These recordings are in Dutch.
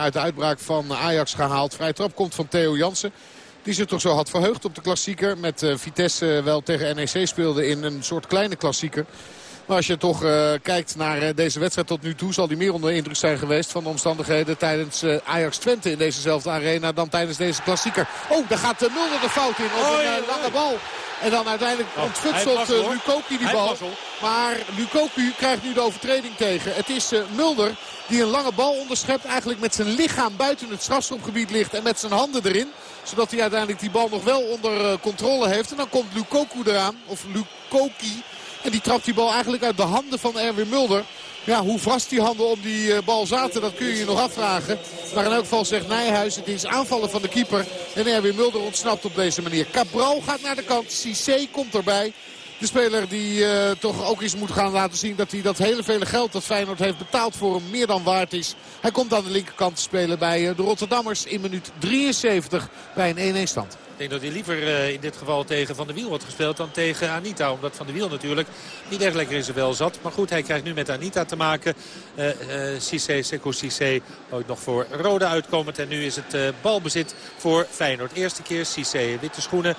uit de uitbraak van Ajax gehaald. Vrij trap komt van Theo Jansen. Die zich toch zo had verheugd op de klassieker. Met uh, Vitesse wel tegen NEC speelde in een soort kleine klassieker. Maar als je toch uh, kijkt naar uh, deze wedstrijd tot nu toe... zal die meer onder indruk zijn geweest van de omstandigheden tijdens uh, Ajax Twente in dezezelfde arena dan tijdens deze klassieker. Oh, daar gaat Mulder de fout in op een lange bal. En dan uiteindelijk oh, ontfutselt Lukoki die bal. Maar Lukoki krijgt nu de overtreding tegen. Het is uh, Mulder die een lange bal onderschept. Eigenlijk met zijn lichaam buiten het strafschopgebied ligt. En met zijn handen erin. Zodat hij uiteindelijk die bal nog wel onder uh, controle heeft. En dan komt Lukoku eraan. Of Lukoki. En die trapt die bal eigenlijk uit de handen van Erwin Mulder. Ja, hoe vast die handen om die uh, bal zaten, dat kun je je nog afvragen. Maar in elk geval zegt Nijhuis, het is aanvallen van de keeper. En Erwin Mulder ontsnapt op deze manier. Cabral gaat naar de kant, Cissé komt erbij. De speler die uh, toch ook eens moet gaan laten zien dat hij dat hele vele geld dat Feyenoord heeft betaald voor hem meer dan waard is. Hij komt aan de linkerkant te spelen bij uh, de Rotterdammers in minuut 73 bij een 1-1 stand. Ik denk dat hij liever uh, in dit geval tegen Van der Wiel wordt gespeeld dan tegen Anita. Omdat Van der Wiel natuurlijk niet echt lekker in zijn wel zat. Maar goed, hij krijgt nu met Anita te maken. Uh, uh, Cissé ooit nog voor Rode uitkomend. En nu is het balbezit voor Feyenoord. Eerste keer Cissé, witte schoenen.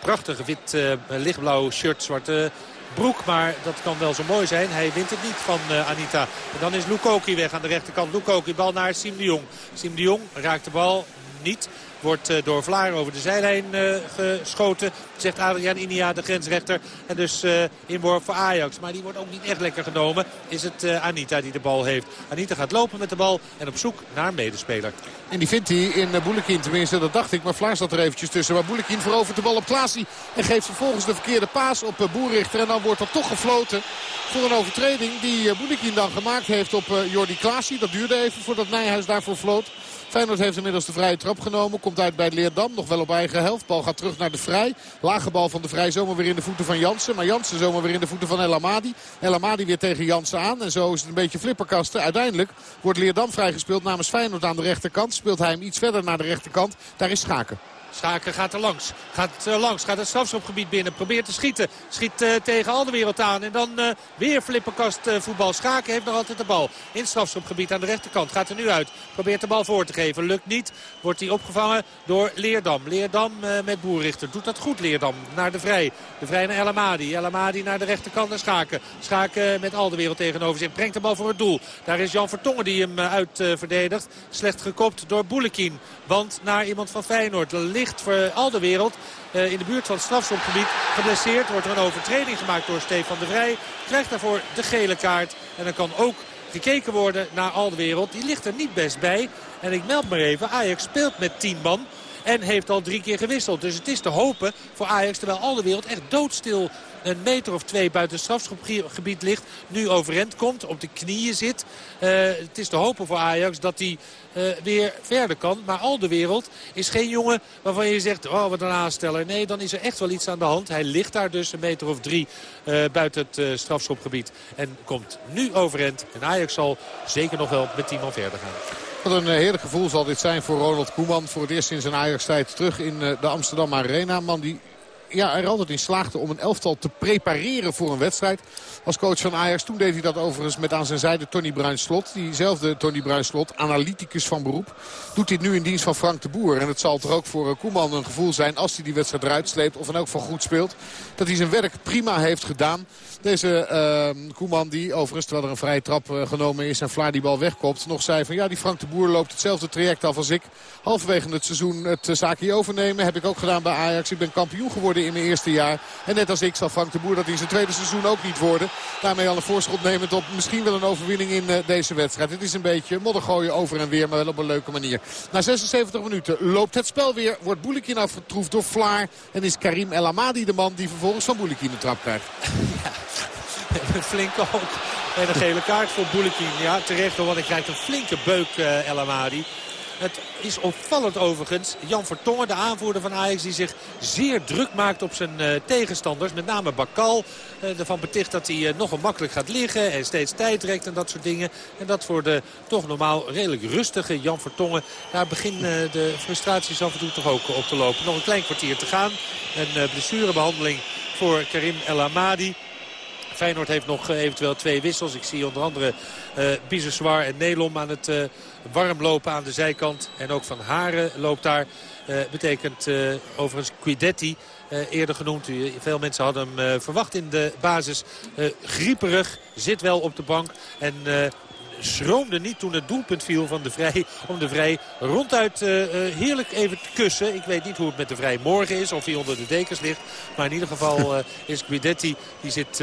Prachtige wit lichtblauw shirt, zwarte broek. Maar dat kan wel zo mooi zijn. Hij wint het niet van uh, Anita. En dan is Lukoki weg aan de rechterkant. Lukoki, bal naar Siem de Jong. Siem de Jong raakt de bal niet. Wordt uh, door Vlaar over de zijlijn uh, geschoten. Zegt Adriaan Inia, de grensrechter. En dus uh, inworp voor Ajax. Maar die wordt ook niet echt lekker genomen. Is het Anita die de bal heeft. Anita gaat lopen met de bal en op zoek naar een medespeler. En die vindt hij in Boelekin. Tenminste, dat dacht ik. Maar Vlaar zat er eventjes tussen. Maar Boelekin verovert de bal op Klaasie. En geeft vervolgens de verkeerde paas op Boerichter. En dan wordt er toch gefloten voor een overtreding die Boelekin dan gemaakt heeft op Jordi Klaasie. Dat duurde even voordat Nijhuis daarvoor floot. Feyenoord heeft inmiddels de vrije trap genomen. Komt uit bij Leerdam. Nog wel op eigen helft. Bal gaat terug naar de Vrij. Lage bal van de Vrij zomaar weer in de voeten van Jansen. Maar Jansen zomaar weer in de voeten van El Amadi. El Amadi weer tegen Jansen aan. En zo is het een beetje flipperkasten. Uiteindelijk wordt Leerdam vrijgespeeld namens Feyenoord aan de rechterkant. Speelt hij hem iets verder naar de rechterkant. Daar is Schaken. Schaken gaat er langs. Gaat uh, langs. Gaat het strafschopgebied binnen. Probeert te schieten. Schiet uh, tegen de wereld aan. En dan uh, weer flipperkast voetbal. Schaken heeft nog altijd de bal. In het strafschopgebied aan de rechterkant. Gaat er nu uit. Probeert de bal voor te geven. Lukt niet. Wordt hij opgevangen door Leerdam. Leerdam met Boerrichter. Doet dat goed Leerdam. Naar de Vrij. De Vrij naar El Amadi. El naar de rechterkant naar Schaken. Schaken met al de wereld tegenover zich. Brengt de bal voor het doel. Daar is Jan Vertongen die hem uit verdedigt. Slecht gekopt door Boelekin. Want naar iemand van Feyenoord. Ligt voor al de wereld. Uh, in de buurt van het strafschopgebied geblesseerd. Wordt er een overtreding gemaakt door Stefan de Vrij. Krijgt daarvoor de gele kaart. En dan kan ook gekeken worden naar al de wereld. Die ligt er niet best bij. En ik meld maar even, Ajax speelt met 10 man. En heeft al drie keer gewisseld. Dus het is te hopen voor Ajax, terwijl al de wereld echt doodstil een meter of twee buiten het strafschopgebied ligt. Nu overend komt, op de knieën zit. Uh, het is te hopen voor Ajax dat hij uh, weer verder kan. Maar al de wereld is geen jongen waarvan je zegt, oh wat een aansteller. Nee, dan is er echt wel iets aan de hand. Hij ligt daar dus een meter of drie uh, buiten het strafschopgebied. En komt nu overend. En Ajax zal zeker nog wel met 10 man verder gaan. Wat een heerlijk gevoel zal dit zijn voor Ronald Koeman. Voor het eerst in zijn Ajax-tijd terug in de Amsterdam Arena. Man die ja, er altijd in slaagde om een elftal te prepareren voor een wedstrijd. Als coach van Ajax. Toen deed hij dat overigens met aan zijn zijde Tony Bruinslot. Diezelfde Tony Bruinslot, analyticus van beroep. Doet dit nu in dienst van Frank de Boer. En het zal toch ook voor Koeman een gevoel zijn als hij die wedstrijd eruit sleept. Of in elk geval goed speelt. Dat hij zijn werk prima heeft gedaan. Deze uh, Koeman die overigens, terwijl er een vrije trap uh, genomen is en Vlaar die bal wegkopt. Nog zei van ja die Frank de Boer loopt hetzelfde traject af als ik. Halverwege het seizoen het uh, zaakje overnemen. Heb ik ook gedaan bij Ajax. Ik ben kampioen geworden in mijn eerste jaar. En net als ik zal Frank de Boer dat in zijn tweede seizoen ook niet worden. Daarmee al een voorschot nemend op misschien wel een overwinning in uh, deze wedstrijd. Het is een beetje moddergooien over en weer, maar wel op een leuke manier. Na 76 minuten loopt het spel weer. Wordt Boulikin afgetroefd door Vlaar. En is Karim El Amadi de man die vervolgens van Boulikin de trap krijgt. Ja, flink ook. En een gele kaart voor Boulikin. Ja, terecht want hij krijgt een flinke beuk uh, El Amadi. Het is opvallend overigens. Jan Vertongen, de aanvoerder van Ajax, die zich zeer druk maakt op zijn uh, tegenstanders. Met name Bakal. Uh, ervan beticht dat hij nogal makkelijk gaat liggen en steeds tijd trekt en dat soort dingen. En dat voor de toch normaal redelijk rustige Jan Vertongen. Daar beginnen de frustraties af en toe toch ook op te lopen. Nog een klein kwartier te gaan. Een blessurebehandeling voor Karim El Amadi. Feyenoord heeft nog eventueel twee wissels. Ik zie onder andere uh, en Nelom aan het uh, warm lopen aan de zijkant. En ook Van Haren loopt daar. Uh, betekent overigens Quidetti uh, eerder genoemd. Veel mensen hadden hem uh, verwacht in de basis. Uh, grieperig, zit wel op de bank. En schroomde niet toen het doelpunt viel van de Vrij. Om de Vrij ronduit heerlijk even te kussen. Ik weet niet hoe het met de Vrij morgen is. Of hij onder de dekens ligt. Maar in ieder geval is Guidetti. Die zit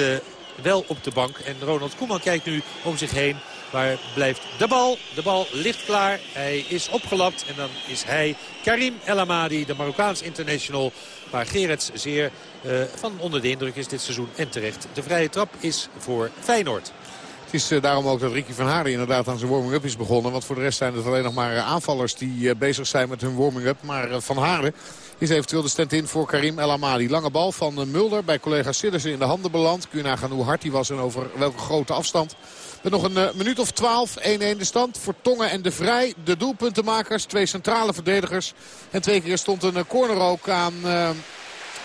wel op de bank. En Ronald Koeman kijkt nu om zich heen. Waar blijft de bal? De bal ligt klaar. Hij is opgelapt. En dan is hij Karim El Amadi, de Marokkaans international. Waar Gerets zeer uh, van onder de indruk is dit seizoen. En terecht. De vrije trap is voor Feyenoord. Het is uh, daarom ook dat Ricky van Haren inderdaad aan zijn warming-up is begonnen. Want voor de rest zijn het alleen nog maar uh, aanvallers die bezig zijn met hun warming-up. Maar Van Haren is eventueel de stand-in voor Karim El Amadi. Lange bal van Mulder bij collega Siddersen in de handen beland. Kun je nagaan hoe hard hij was en over welke grote afstand. Met nog een minuut of 12, 1-1 de stand. Voor Tongen en De Vrij, de doelpuntenmakers. Twee centrale verdedigers. En twee keer stond een corner ook aan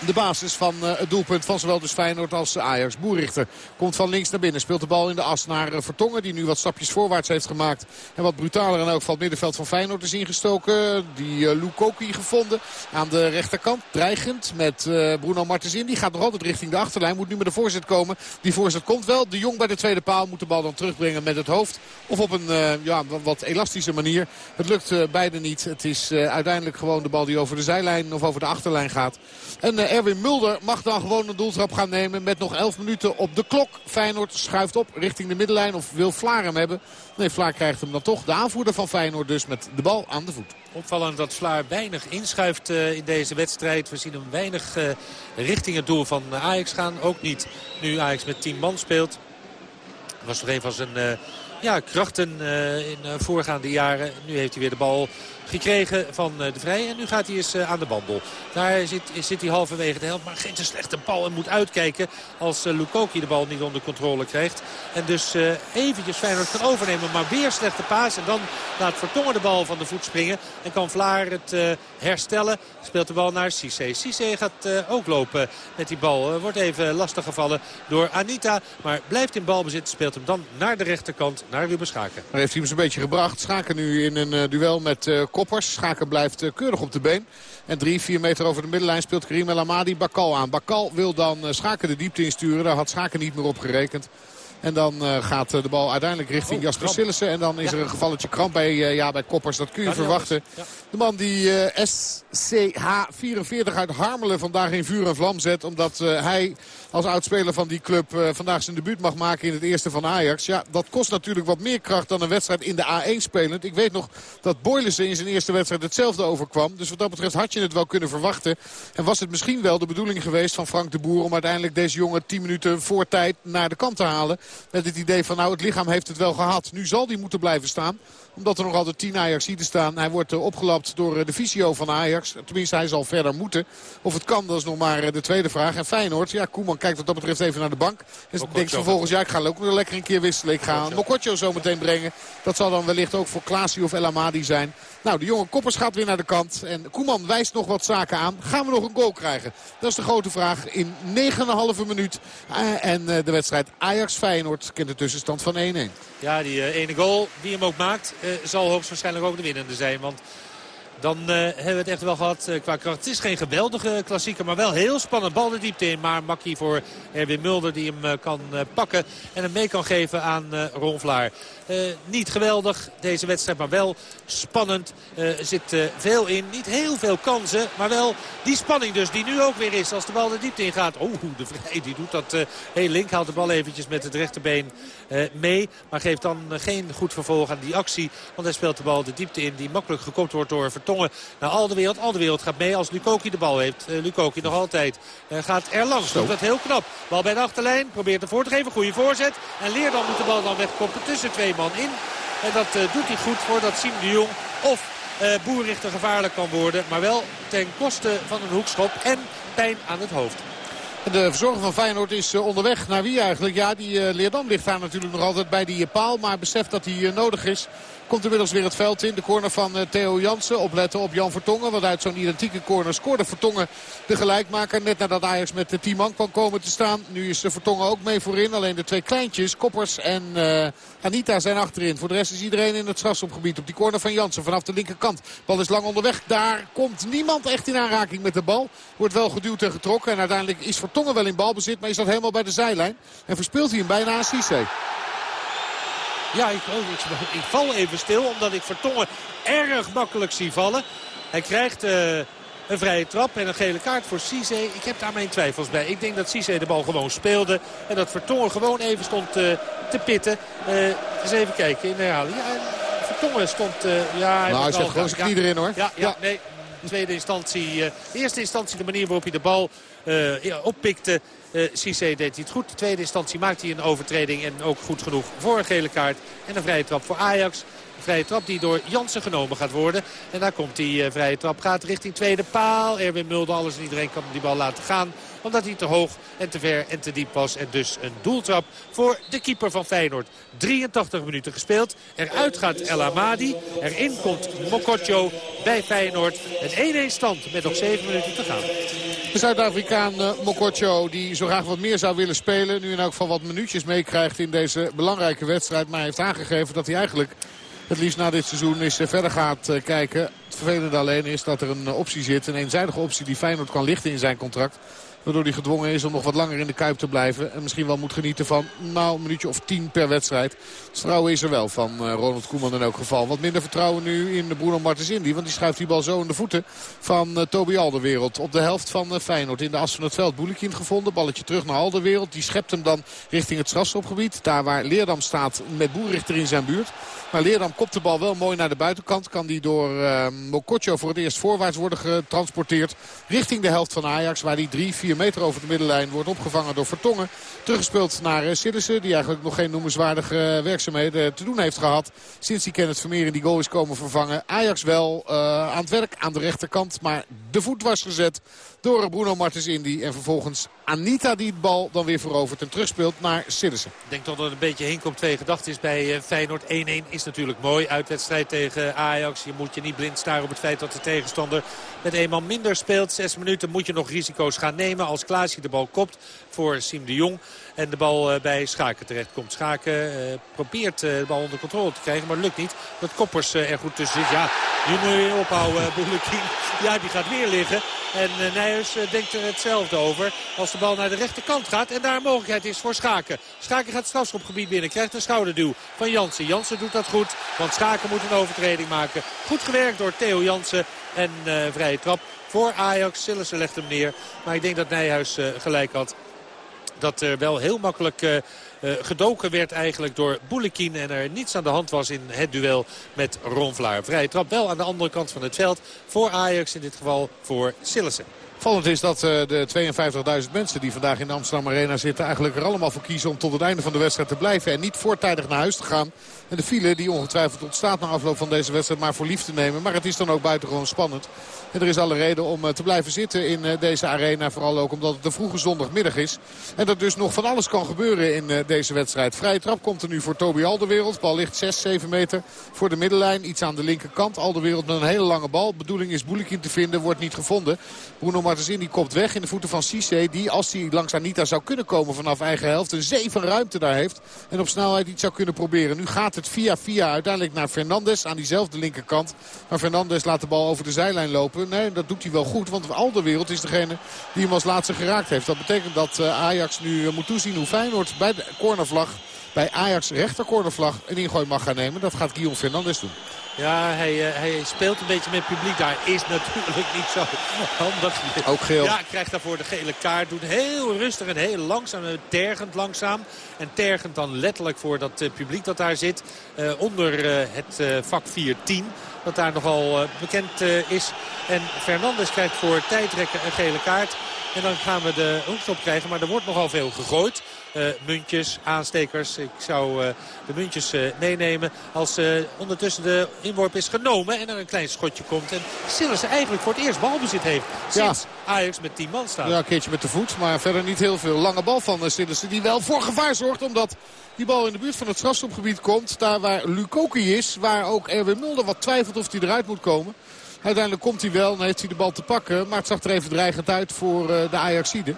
de basis van uh, het doelpunt van zowel dus Feyenoord als Ajax. Boerichter komt van links naar binnen. Speelt de bal in de as naar uh, Vertongen. Die nu wat stapjes voorwaarts heeft gemaakt. En wat brutaler in elk geval het middenveld van Feyenoord is ingestoken. Die uh, Lukoki gevonden aan de rechterkant. Dreigend met Bruno Martens in. Die gaat nog altijd richting de achterlijn. Moet nu met de voorzet komen. Die voorzet komt wel. De Jong bij de tweede paal moet de bal dan terugbrengen met het hoofd. Of op een ja, wat elastische manier. Het lukt beide niet. Het is uiteindelijk gewoon de bal die over de zijlijn of over de achterlijn gaat. En Erwin Mulder mag dan gewoon een doeltrap gaan nemen met nog 11 minuten op de klok. Feyenoord schuift op richting de middenlijn of wil Vlaar hem hebben. Nee, Vlaar krijgt hem dan toch. De aanvoerder van Feyenoord dus met de bal aan de voet. Opvallend dat Vlaar weinig inschuift uh, in deze wedstrijd. We zien hem weinig uh, richting het doel van Ajax gaan. Ook niet nu Ajax met 10 man speelt. was toch een van zijn... Ja, krachten in voorgaande jaren. Nu heeft hij weer de bal gekregen van uh, de Vrij. En nu gaat hij eens aan de bandel. Daar zit, zit hij halverwege de helft. Maar geen te slechte bal. En moet uitkijken als Lukoki de bal niet onder controle krijgt. En dus eventjes Feyenoord kan overnemen. Maar weer slechte paas. En dan laat Vertongen de bal van de voet springen. En kan Vlaar het herstellen. Speelt de bal naar Cissé. Cissé gaat ook lopen met die bal. wordt even lastig gevallen door Anita. Maar blijft in balbezit. Speelt hem dan naar de rechterkant naar Ruben Schaken. Maar heeft hij hem een beetje gebracht. Schaken nu in een duel met Koppers. Schaken blijft uh, keurig op de been. En drie, vier meter over de middenlijn speelt Karim El Amadi Bakal aan. Bakal wil dan Schaken de diepte insturen. Daar had Schaken niet meer op gerekend. En dan uh, gaat de bal uiteindelijk richting oh, Jasper Sillissen. En dan is ja. er een gevalletje kramp bij, uh, ja, bij Koppers. Dat kun je verwachten. Ja. De man die uh, SCH44 uit Harmelen vandaag in vuur en vlam zet. Omdat hij als oudspeler van die club uh, vandaag zijn debuut mag maken in het eerste van Ajax. Ja, dat kost natuurlijk wat meer kracht dan een wedstrijd in de A1 spelend. Ik weet nog dat Boylissen in zijn eerste wedstrijd hetzelfde overkwam. Dus wat dat betreft had je het wel kunnen verwachten. En was het misschien wel de bedoeling geweest van Frank de Boer... om uiteindelijk deze jongen 10 minuten voor tijd naar de kant te halen. Met het idee van nou het lichaam heeft het wel gehad. Nu zal die moeten blijven staan omdat er nog altijd 10 Ajax-zieten staan. Hij wordt uh, opgelapt door uh, de visio van Ajax. Tenminste, hij zal verder moeten. Of het kan, dat is nog maar uh, de tweede vraag. En Feyenoord, ja, Koeman kijkt wat dat betreft even naar de bank. En denkt vervolgens, ja, ik ga ook nog lekker een keer wisselen. Ik ga Mokotjo zo meteen brengen. Dat zal dan wellicht ook voor Klaasie of El Amadi zijn. Nou, de jonge Koppers gaat weer naar de kant. En Koeman wijst nog wat zaken aan. Gaan we nog een goal krijgen? Dat is de grote vraag in 9,5 minuut. en de wedstrijd Ajax-Feyenoord kent de tussenstand van 1-1. Ja, die ene goal, wie hem ook maakt, zal hoogstwaarschijnlijk ook de winnende zijn. Want dan hebben we het echt wel gehad qua kracht. Het is geen geweldige klassieker, maar wel heel spannend. Bal de diepte in, maar makkie voor Erwin Mulder die hem kan pakken. En hem mee kan geven aan Ron Vlaar. Niet geweldig deze wedstrijd, maar wel spannend. Er zit veel in. Niet heel veel kansen, maar wel die spanning dus die nu ook weer is als de bal de diepte in gaat. Oh, de Vrij die doet dat heel link. Haalt de bal eventjes met het rechterbeen mee. Maar geeft dan geen goed vervolg aan die actie. Want hij speelt de bal de diepte in die makkelijk gekopt wordt door Vertongen naar al de wereld. Al de wereld gaat mee als Lukoki de bal heeft. Lukoki nog altijd gaat er langs. Doet dat heel knap. Bal bij de achterlijn. Probeert ervoor te geven. Goede voorzet. En Leer dan moet de bal dan wegkoppen tussen twee man in. En dat uh, doet hij goed voordat Siem de Jong of Boerrichter gevaarlijk kan worden. Maar wel ten koste van een hoekschop en pijn aan het hoofd. De verzorger van Feyenoord is onderweg. Naar wie eigenlijk? Ja, die Leerdam ligt daar natuurlijk nog altijd bij die paal. Maar beseft dat hij nodig is. Komt inmiddels weer het veld in. De corner van Theo Jansen. Opletten op Jan Vertongen. Want uit zo'n identieke corner scoorde Vertongen de gelijkmaker. Net nadat Ajax met de 10 man kwam komen te staan. Nu is Vertongen ook mee voorin. Alleen de twee kleintjes, Koppers en Anita zijn achterin. Voor de rest is iedereen in het strafschopgebied. Op die corner van Jansen vanaf de linkerkant. Bal is lang onderweg. Daar komt niemand echt in aanraking met de bal. Wordt wel geduwd en getrokken. En uiteindelijk is Vertongen wel in balbezit. Maar is dat helemaal bij de zijlijn. En verspeelt hij hem bijna aan Cisse. Ja, ik, oh, ik, ik, val even stil omdat ik Vertongen erg makkelijk zie vallen. Hij krijgt uh, een vrije trap en een gele kaart voor Cisse. Ik heb daar mijn twijfels bij. Ik denk dat Cisse de bal gewoon speelde. En dat Vertongen gewoon even stond uh, te pitten. Uh, eens even kijken in de herhaling. Ja, Vertongen stond... ja, nou, hij zet gewoon zijn knie erin hoor. Ja, ja, ja. nee. Tweede instantie, eerste instantie de manier waarop hij de bal oppikte. Uh, Cissé deed hij het goed. De tweede instantie maakt hij een overtreding en ook goed genoeg voor een gele kaart. En een vrije trap voor Ajax. Vrije trap die door Jansen genomen gaat worden. En daar komt die uh, vrije trap. Gaat richting tweede paal. Erwin Mulder, alles en iedereen kan die bal laten gaan omdat hij te hoog en te ver en te diep was. En dus een doeltrap voor de keeper van Feyenoord. 83 minuten gespeeld. Eruit gaat El Amadi. Erin komt Mokotjo bij Feyenoord. Een 1-1 stand met nog 7 minuten te gaan. De Zuid-Afrikaan uh, Mokotjo die zo graag wat meer zou willen spelen. Nu in elk geval wat minuutjes meekrijgt in deze belangrijke wedstrijd. Maar heeft aangegeven dat hij eigenlijk het liefst na dit seizoen eens eh, verder gaat uh, kijken. Het vervelende alleen is dat er een optie zit. Een eenzijdige optie die Feyenoord kan lichten in zijn contract. Waardoor hij gedwongen is om nog wat langer in de Kuip te blijven. En misschien wel moet genieten van nou, een minuutje of tien per wedstrijd. Het vertrouwen is er wel van uh, Ronald Koeman in elk geval. Wat minder vertrouwen nu in Bruno Martens Indy. Want die schuift die bal zo in de voeten van uh, Toby Alderwereld. Op de helft van uh, Feyenoord. In de as van het veld Boelekind gevonden. Balletje terug naar Alderwereld. Die schept hem dan richting het strafschopgebied. Daar waar Leerdam staat met Boerichter in zijn buurt. Maar Leerdam kopt de bal wel mooi naar de buitenkant. Kan die door uh, voor het eerst voorwaarts worden getransporteerd. Richting de helft van Ajax. Waar die 3, 4 meter over de middenlijn wordt opgevangen door Vertongen. Teruggespeeld naar uh, Sillissen. Die eigenlijk nog geen noemenswaardige uh, werkzaamheden te doen heeft gehad. Sinds die Kenneth Vermeer in die goal is komen vervangen. Ajax wel aan het werk aan de rechterkant. Maar de voet was gezet door Bruno Martens Indy. En vervolgens Anita die het bal dan weer verovert en terugspeelt naar Sillissen. Ik denk dat er een beetje hink op twee gedachten is bij uh, Feyenoord. 1-1 is natuurlijk mooi. Uitwedstrijd tegen Ajax. Je moet je niet blind staren op het feit dat de tegenstander met eenmaal minder speelt. Zes minuten moet je nog risico's gaan nemen. Als Klaasje de bal kopt voor Siem de Jong. En de bal uh, bij Schaken terecht komt. Schaken uh, probeert uh, de bal onder controle te krijgen, maar lukt niet. Dat Koppers er goed tussen zit. Ja, nu moet je weer ophouden, Boelekin. Ja, die gaat weer liggen. En Nijhuis denkt er hetzelfde over. Als de bal naar de rechterkant gaat. En daar een mogelijkheid is voor Schaken. Schaken gaat het strafschopgebied binnen. Krijgt een schouderduw van Jansen. Jansen doet dat goed. Want Schaken moet een overtreding maken. Goed gewerkt door Theo Jansen. En uh, vrije trap voor Ajax. Sillissen legt hem neer. Maar ik denk dat Nijhuis gelijk had. Dat er wel heel makkelijk... Uh, gedoken werd eigenlijk door Boulekin. En er niets aan de hand was in het duel met Ron Vlaar. Vrije trap wel aan de andere kant van het veld. Voor Ajax in dit geval voor Sillissen. Vallend is dat uh, de 52.000 mensen die vandaag in de Amsterdam Arena zitten... eigenlijk er allemaal voor kiezen om tot het einde van de wedstrijd te blijven... en niet voortijdig naar huis te gaan. En de file die ongetwijfeld ontstaat na afloop van deze wedstrijd maar voor lief te nemen. Maar het is dan ook buitengewoon spannend. En er is alle reden om uh, te blijven zitten in uh, deze arena. Vooral ook omdat het een vroege zondagmiddag is. En dat dus nog van alles kan gebeuren in deze wedstrijd. Vrije trap komt er nu voor Toby Alderwereld. Bal ligt 6, 7 meter voor de middenlijn. Iets aan de linkerkant. Alderwereld met een hele lange bal. Bedoeling is Boelikin te vinden. Wordt niet gevonden. Bruno Martens die kopt weg in de voeten van Cisse. Die als hij langs Anita zou kunnen komen vanaf eigen helft. Een zeven ruimte daar heeft. En op snelheid iets zou kunnen proberen. Nu gaat het via via uiteindelijk naar Fernandes aan diezelfde linkerkant. Maar Fernandes laat de bal over de zijlijn lopen. Nee, dat doet hij wel goed. Want Alderwereld is degene die hem als laatste geraakt heeft. Dat betekent dat eh, Ajax nu eh, moet toezien hoe Feyenoord bij de cornervlag... bij Ajax rechtercornervlag een ingooi mag gaan nemen. Dat gaat Guillaume Fernandes doen. Ja, hij, uh, hij speelt een beetje met publiek daar. Is natuurlijk niet zo handig. Ook geel. Ja, krijgt daarvoor de gele kaart. Doet heel rustig en heel langzaam. Tergend langzaam. En tergend dan letterlijk voor dat uh, publiek dat daar zit. Uh, onder het vak 410. Dat daar nogal bekend is. En Fernandes krijgt voor tijdrekken een gele kaart. En dan gaan we de hoekstop krijgen. Maar er wordt nogal veel gegooid. Muntjes, aanstekers. Ik zou de muntjes meenemen als ondertussen de inworp is genomen. En er een klein schotje komt. En Sillis eigenlijk voor het eerst balbezit heeft. Sinds Ajax met 10 man staat. Ja, een keertje met de voet. Maar verder niet heel veel. Lange bal van Sillissen die wel voor gevaar zorgt. Omdat die bal in de buurt van het strafstopgebied komt. Daar waar Lukoki is. Waar ook Erwin Mulder wat twijfelt of hij eruit moet komen. Uiteindelijk komt hij wel en heeft hij de bal te pakken. Maar het zag er even dreigend uit voor de Ajaxide.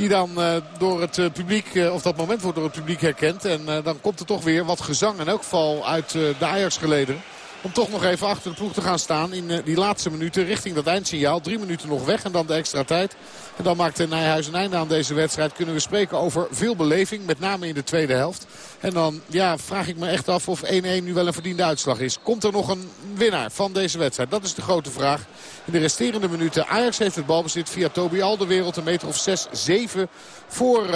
Die dan uh, door het uh, publiek, uh, of dat moment wordt door het publiek herkend. En dan komt er toch weer wat gezang in elk geval uit de Ajax geleden. Om toch nog even achter de ploeg te gaan staan in die laatste minuten richting dat eindsignaal. Drie minuten nog weg en dan de extra tijd. En dan maakt Nijhuis een einde aan deze wedstrijd. Kunnen we spreken over veel beleving, met name in de tweede helft. En dan ja, vraag ik me echt af of 1-1 nu wel een verdiende uitslag is. Komt er nog een winnaar van deze wedstrijd? Dat is de grote vraag. In de resterende minuten Ajax heeft het balbezit via Toby Alderwereld. Een meter of 6, 7 voor uh,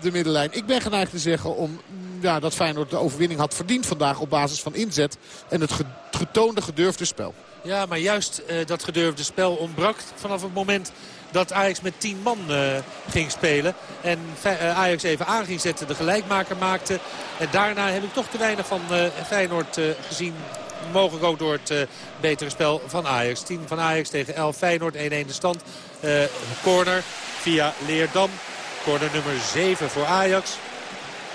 de middenlijn. Ik ben geneigd te zeggen om, ja, dat Feyenoord de overwinning had verdiend vandaag op basis van inzet. En het getoonde gedurfde spel. Ja, maar juist uh, dat gedurfde spel ontbrak vanaf het moment dat Ajax met 10 man uh, ging spelen. En uh, Ajax even aan ging zetten, de gelijkmaker maakte. En daarna heb ik toch te weinig van Feyenoord gezien. Mogelijk ook door het betere spel van Ajax. 10 van Ajax tegen 11 Feyenoord, 1-1 de stand. corner via Leerdam. Corner nummer 7 voor Ajax.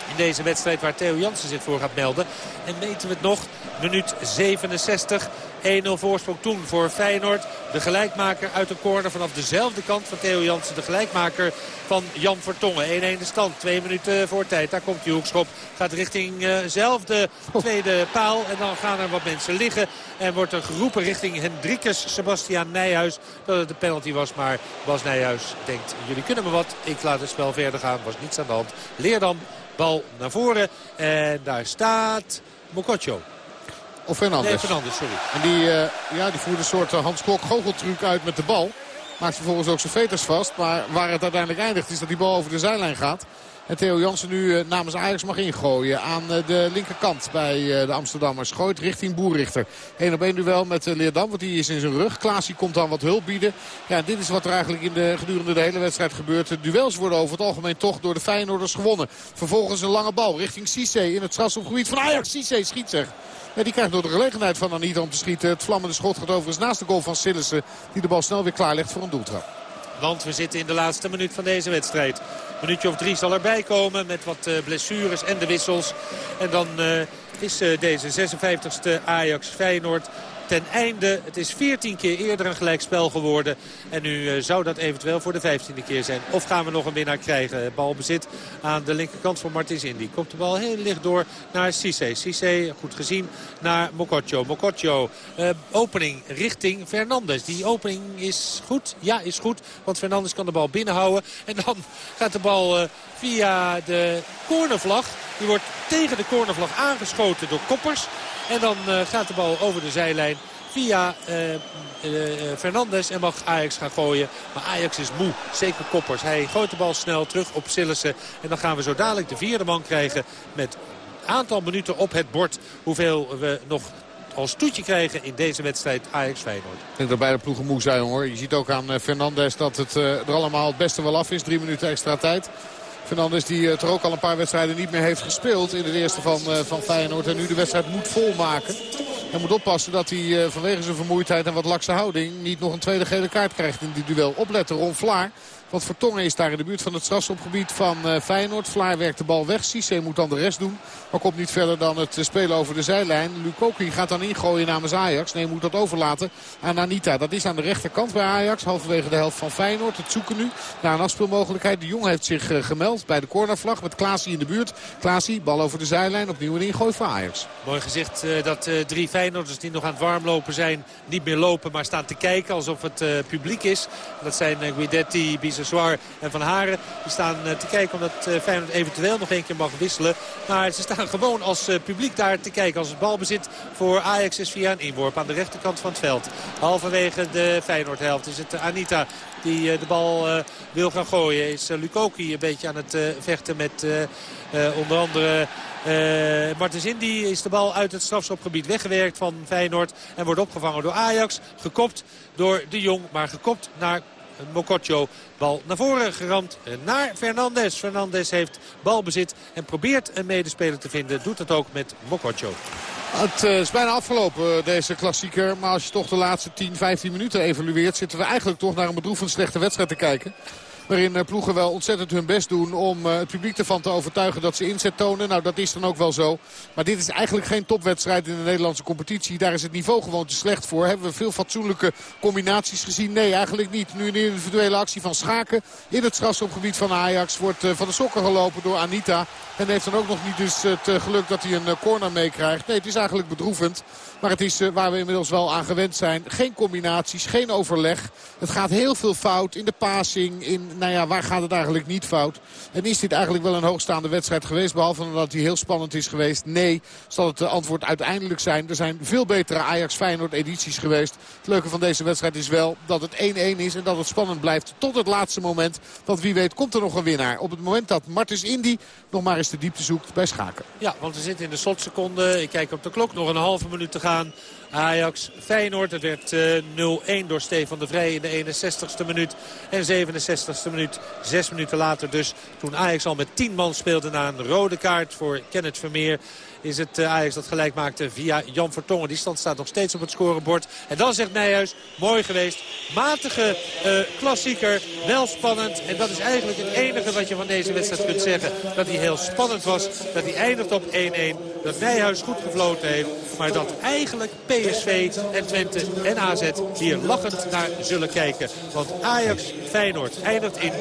In deze wedstrijd waar Theo Jansen zich voor gaat melden. En meten we het nog. Minuut 67. 1-0 voorsprong toen voor Feyenoord. De gelijkmaker uit de corner vanaf dezelfde kant van Theo Jansen. De gelijkmaker van Jan Vertongen. 1-1 de stand. Twee minuten voor tijd. Daar komt die hoekschop. Gaat richting uh, zelf de tweede paal. En dan gaan er wat mensen liggen. En wordt er geroepen richting Hendrikus Sebastian Nijhuis. Dat het de penalty was. Maar Bas Nijhuis denkt jullie kunnen me wat. Ik laat het spel verder gaan. Was niets aan de hand. Leerdam bal naar voren. En daar staat Mokotjo. Of Fernandes. Nee, Fernandes, sorry. En die, uh, ja, die voerde een soort uh, Hans Klok goocheltruc uit met de bal. Maakt vervolgens ook zijn veters vast. Maar waar het uiteindelijk eindigt is dat die bal over de zijlijn gaat. En Theo Jansen nu uh, namens Ajax mag ingooien aan de linkerkant bij de Amsterdammers. Gooit richting Boerrichter. 1 op 1 duel met Leerdam, want die is in zijn rug. Klaasie komt dan wat hulp bieden. Ja, dit is wat er eigenlijk in de, gedurende de hele wedstrijd gebeurt. De duels worden over het algemeen toch door de Feyenoorders gewonnen. Vervolgens een lange bal richting Cissé in het strafschopgebied van Ajax. Cissé schiet zeg. Ja, die krijgt door de gelegenheid van Anita om te schieten. Het vlammende schot gaat overigens naast de goal van Sillissen. Die de bal snel weer klaar legt voor een doeltrap. Want we zitten in de laatste minuut van deze wedstrijd. Een minuutje of drie zal erbij komen met wat uh, blessures en de wissels. En dan uh, is uh, deze 56e Ajax Feyenoord ten einde. Het is 14 keer eerder een gelijkspel geworden. En nu uh, zou dat eventueel voor de 15e keer zijn. Of gaan we nog een winnaar krijgen? Balbezit aan de linkerkant van Martins Indy. Komt de bal heel licht door naar Cisse. Cisse, goed gezien, naar Mokotjo. Mokotjo, uh, opening richting Fernandes. Die opening is goed. Ja, is goed. Want Fernandes kan de bal binnenhouden. En dan gaat de bal via de cornervlag. Die wordt tegen de cornervlag aangeschoten door Koppers. En dan uh, gaat de bal over de zijlijn via uh, Fernandes en mag Ajax gaan gooien. Maar Ajax is moe, zeker Koppers. Hij gooit de bal snel terug op Sillissen. En dan gaan we zo dadelijk de vierde man krijgen met aantal minuten op het bord. Hoeveel we nog als toetje krijgen in deze wedstrijd Ajax-Feyenoord. Ik denk dat beide ploegen moe zijn hoor. Je ziet ook aan Fernandes dat het er allemaal het beste wel af is. Drie minuten extra tijd. Fernandes die er ook al een paar wedstrijden niet meer heeft gespeeld in de eerste van, van Feyenoord. En nu de wedstrijd moet volmaken. Hij moet oppassen dat hij vanwege zijn vermoeidheid en wat lakse houding niet nog een tweede gele kaart krijgt in dit duel. Opletten, Ron Vlaar. Want Vertongen is daar in de buurt van het strafschopgebied van uh, Feyenoord. Vlaar werkt de bal weg. Cisse moet dan de rest doen. Maar komt niet verder dan het spelen over de zijlijn. Lukoki gaat dan ingooien namens Ajax. Nee, moet dat overlaten aan Anita. Dat is aan de rechterkant bij Ajax. Halverwege de helft van Feyenoord. Het zoeken nu naar een afspeelmogelijkheid. De Jong heeft zich uh, gemeld bij de cornervlag met Klaasie in de buurt. Klaasie, bal over de zijlijn. Opnieuw een ingooi voor Ajax. Mooi gezicht dat drie Feyenoorders die nog aan het warmlopen zijn. Niet meer lopen, maar staan te kijken alsof het publiek is. Dat zijn Guidetti, Bizet Zwaar en Van Haren. Die staan eh, te kijken omdat eh, Feyenoord eventueel nog één keer mag wisselen. Maar ze staan gewoon als eh, publiek daar te kijken. Als het balbezit voor Ajax is via een inworp aan de rechterkant van het veld. Halverwege de Feyenoord-helft is het Anita die de bal wil gaan gooien. Is Lukoki een beetje aan het vechten met onder andere... Uh, Martens is de bal uit het strafschopgebied weggewerkt van Feyenoord. En wordt opgevangen door Ajax. Gekopt door de Jong, maar gekopt naar Mokotjo. Bal naar voren geramd naar Fernandes. Fernandes heeft balbezit en probeert een medespeler te vinden. Doet het ook met Mokotjo. Het eh, is bijna afgelopen, deze klassieker. Maar als je toch de laatste 10, 15 minuten evalueert... zitten we eigenlijk toch naar een bedroevend slechte wedstrijd te kijken. Waarin eh, ploegen wel ontzettend hun best doen om eh, het publiek ervan te overtuigen dat ze inzet tonen. Nou, dat is dan ook wel zo. Maar dit is eigenlijk geen topwedstrijd in de Nederlandse competitie. Daar is het niveau gewoon te slecht voor. Hebben we veel fatsoenlijke combinaties gezien? Nee, eigenlijk niet. Nu een individuele actie van Schaken in het strafschopgebied van Ajax. Wordt van de sokken gelopen door Anita. En heeft dan ook nog niet dus het geluk dat hij een corner meekrijgt. Nee, het is eigenlijk bedroevend. Maar het is waar we inmiddels wel aan gewend zijn. Geen combinaties, geen overleg. Het gaat heel veel fout in de passing, in nou ja, waar gaat het eigenlijk niet fout? En is dit eigenlijk wel een hoogstaande wedstrijd geweest? Behalve omdat hij heel spannend is geweest. Nee, zal het antwoord uiteindelijk zijn. Er zijn veel betere Ajax-Feyenoord edities geweest. Het leuke van deze wedstrijd is wel dat het 1-1 is. En dat het spannend blijft tot het laatste moment. Want wie weet komt er nog een winnaar. Op het moment dat Martens Indy nog maar eens de diepte zoekt bij Schaken. Ja, want we zitten in de slotseconde. Ik kijk op de klok. Nog een halve minuut te gaan. gaan Ajax Feyenoord. Het werd 0-1 eh, door Stefan de Vrij in de 61ste minuut. En 67ste minuut, zes minuten later dus. Toen Ajax al met 10 man speelde na een rode kaart voor Kenneth Vermeer is het eh, Ajax dat gelijk maakte via Jan Vertongen. Die stand staat nog steeds op het scorebord. En dan zegt Nijhuis, mooi geweest. Matige uh, klassieker, wel spannend. En dat is eigenlijk het enige wat je van deze wedstrijd kunt zeggen. Dat hij heel spannend was, dat hij eindigt op 1-1. Dat Nijhuis goed gefloten heeft. Maar dat eigenlijk PSV en Twente en AZ hier lachend naar zullen kijken. Want Ajax Feyenoord eindigt in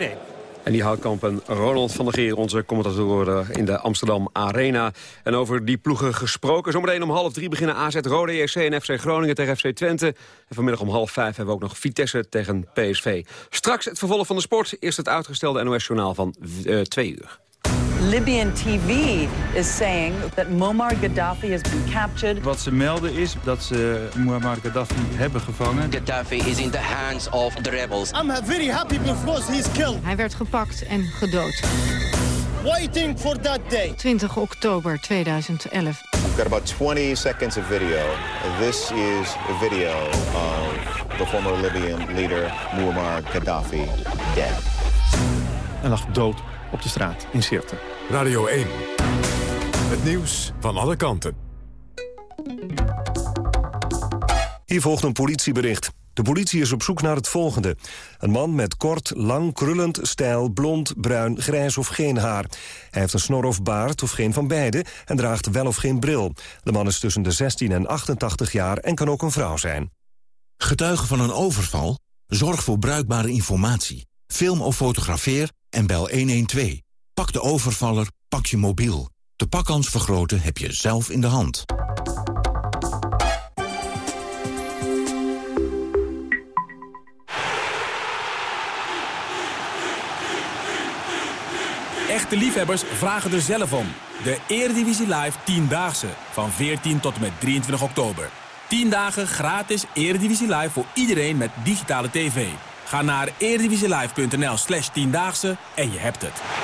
1-1. En die Houtkamp en Ronald van der Geer, onze commentatoren in de Amsterdam Arena. En over die ploegen gesproken. Zometeen om half drie beginnen AZ Rode ERC en FC Groningen tegen FC Twente. En vanmiddag om half vijf hebben we ook nog Vitesse tegen PSV. Straks het vervolg van de sport. Eerst het uitgestelde NOS-journaal van uh, twee uur. Libyan TV is saying that Muammar Gaddafi has been captured. Wat ze melden is dat ze Muammar Gaddafi hebben gevangen. Gaddafi is in the hands of the rebels. I'm very happy because he's killed. Hij werd gepakt en gedood. Waiting for that day. 20 oktober 2011. We've got about 20 seconds of video. This is a video of the former Libyan leader Muammar Gaddafi dead. Hij lag dood op de straat in Sirte. Radio 1. Het nieuws van alle kanten. Hier volgt een politiebericht. De politie is op zoek naar het volgende. Een man met kort, lang, krullend, stijl, blond, bruin, grijs of geen haar. Hij heeft een snor of baard of geen van beide en draagt wel of geen bril. De man is tussen de 16 en 88 jaar en kan ook een vrouw zijn. Getuige van een overval? Zorg voor bruikbare informatie. Film of fotografeer en bel 112. Pak de overvaller, pak je mobiel. De pakkans vergroten heb je zelf in de hand. Echte liefhebbers vragen er zelf om. De Eredivisie Live 10-daagse van 14 tot en met 23 oktober. 10 dagen gratis Eredivisie Live voor iedereen met digitale tv. Ga naar eredivisielive.nl slash tiendaagse en je hebt het.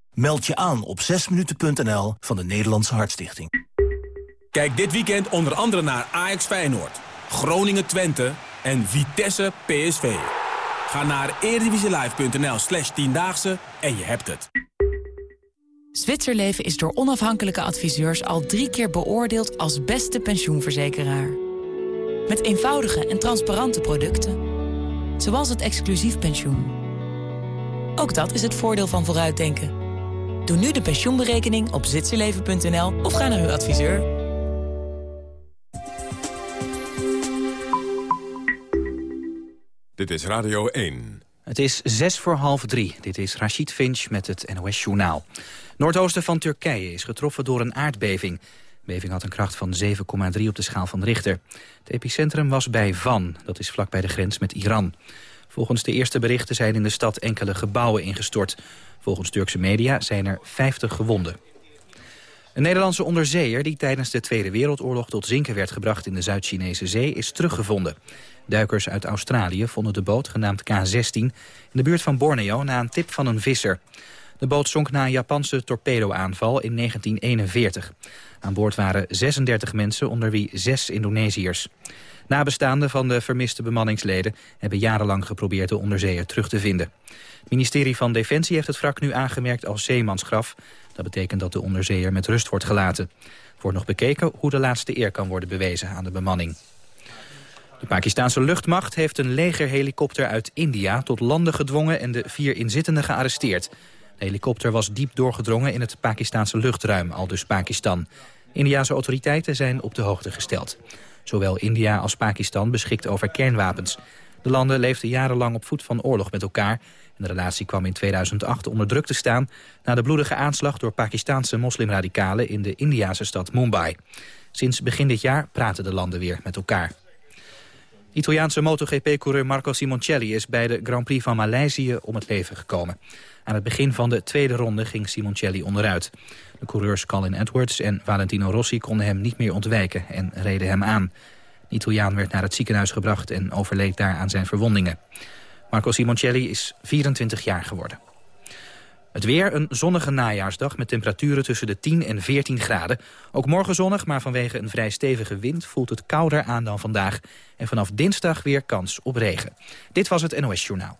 Meld je aan op 6minuten.nl van de Nederlandse Hartstichting. Kijk dit weekend onder andere naar Ajax Feyenoord, Groningen Twente en Vitesse PSV. Ga naar eredivisielive.nl slash tiendaagse en je hebt het. Zwitserleven is door onafhankelijke adviseurs al drie keer beoordeeld als beste pensioenverzekeraar. Met eenvoudige en transparante producten. Zoals het exclusief pensioen. Ook dat is het voordeel van vooruitdenken. Doe nu de pensioenberekening op zwitserleven.nl of ga naar uw adviseur. Dit is Radio 1. Het is zes voor half drie. Dit is Rachid Finch met het NOS Journaal. Noordoosten van Turkije is getroffen door een aardbeving. beving had een kracht van 7,3 op de schaal van Richter. Het epicentrum was bij Van, dat is vlak bij de grens met Iran. Volgens de eerste berichten zijn in de stad enkele gebouwen ingestort. Volgens Turkse media zijn er 50 gewonden. Een Nederlandse onderzeeër die tijdens de Tweede Wereldoorlog tot zinken werd gebracht in de Zuid-Chinese zee is teruggevonden. Duikers uit Australië vonden de boot genaamd K-16 in de buurt van Borneo na een tip van een visser. De boot zonk na een Japanse torpedoaanval in 1941. Aan boord waren 36 mensen, onder wie zes Indonesiërs. Nabestaanden van de vermiste bemanningsleden hebben jarenlang geprobeerd de onderzeeër terug te vinden. Het ministerie van Defensie heeft het wrak nu aangemerkt als zeemansgraf. Dat betekent dat de onderzeeër met rust wordt gelaten. Wordt nog bekeken hoe de laatste eer kan worden bewezen aan de bemanning. De Pakistanse luchtmacht heeft een legerhelikopter uit India tot landen gedwongen en de vier inzittenden gearresteerd. De helikopter was diep doorgedrongen in het Pakistanse luchtruim, al dus Pakistan. Indiase autoriteiten zijn op de hoogte gesteld. Zowel India als Pakistan beschikt over kernwapens. De landen leefden jarenlang op voet van oorlog met elkaar. En de relatie kwam in 2008 onder druk te staan... na de bloedige aanslag door Pakistanse moslimradicalen... in de Indiase stad Mumbai. Sinds begin dit jaar praten de landen weer met elkaar. Italiaanse MotoGP-coureur Marco Simoncelli is bij de Grand Prix van Maleisië om het leven gekomen. Aan het begin van de tweede ronde ging Simoncelli onderuit. De coureurs Colin Edwards en Valentino Rossi konden hem niet meer ontwijken en reden hem aan. De Italiaan werd naar het ziekenhuis gebracht en overleed daar aan zijn verwondingen. Marco Simoncelli is 24 jaar geworden. Het weer, een zonnige najaarsdag met temperaturen tussen de 10 en 14 graden. Ook morgen zonnig, maar vanwege een vrij stevige wind voelt het kouder aan dan vandaag. En vanaf dinsdag weer kans op regen. Dit was het NOS Journaal.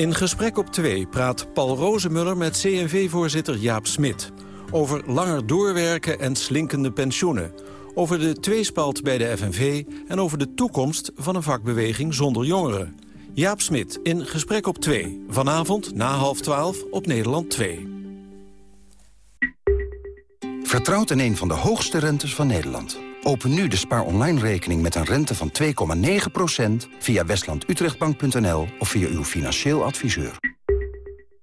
In Gesprek op 2 praat Paul Rozemuller met CNV-voorzitter Jaap Smit... over langer doorwerken en slinkende pensioenen... over de tweespalt bij de FNV... en over de toekomst van een vakbeweging zonder jongeren. Jaap Smit in Gesprek op 2. Vanavond na half 12 op Nederland 2. Vertrouwt in een van de hoogste rentes van Nederland. Open nu de Spaar Online rekening met een rente van 2,9% via westlandutrechtbank.nl of via uw financieel adviseur.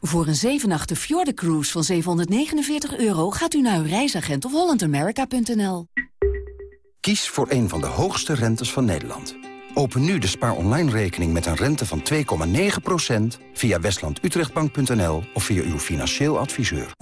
Voor een 7 Cruise van 749 euro gaat u naar uw reisagent of hollandamerica.nl. Kies voor een van de hoogste rentes van Nederland. Open nu de Spaar Online rekening met een rente van 2,9% via westlandutrechtbank.nl of via uw financieel adviseur.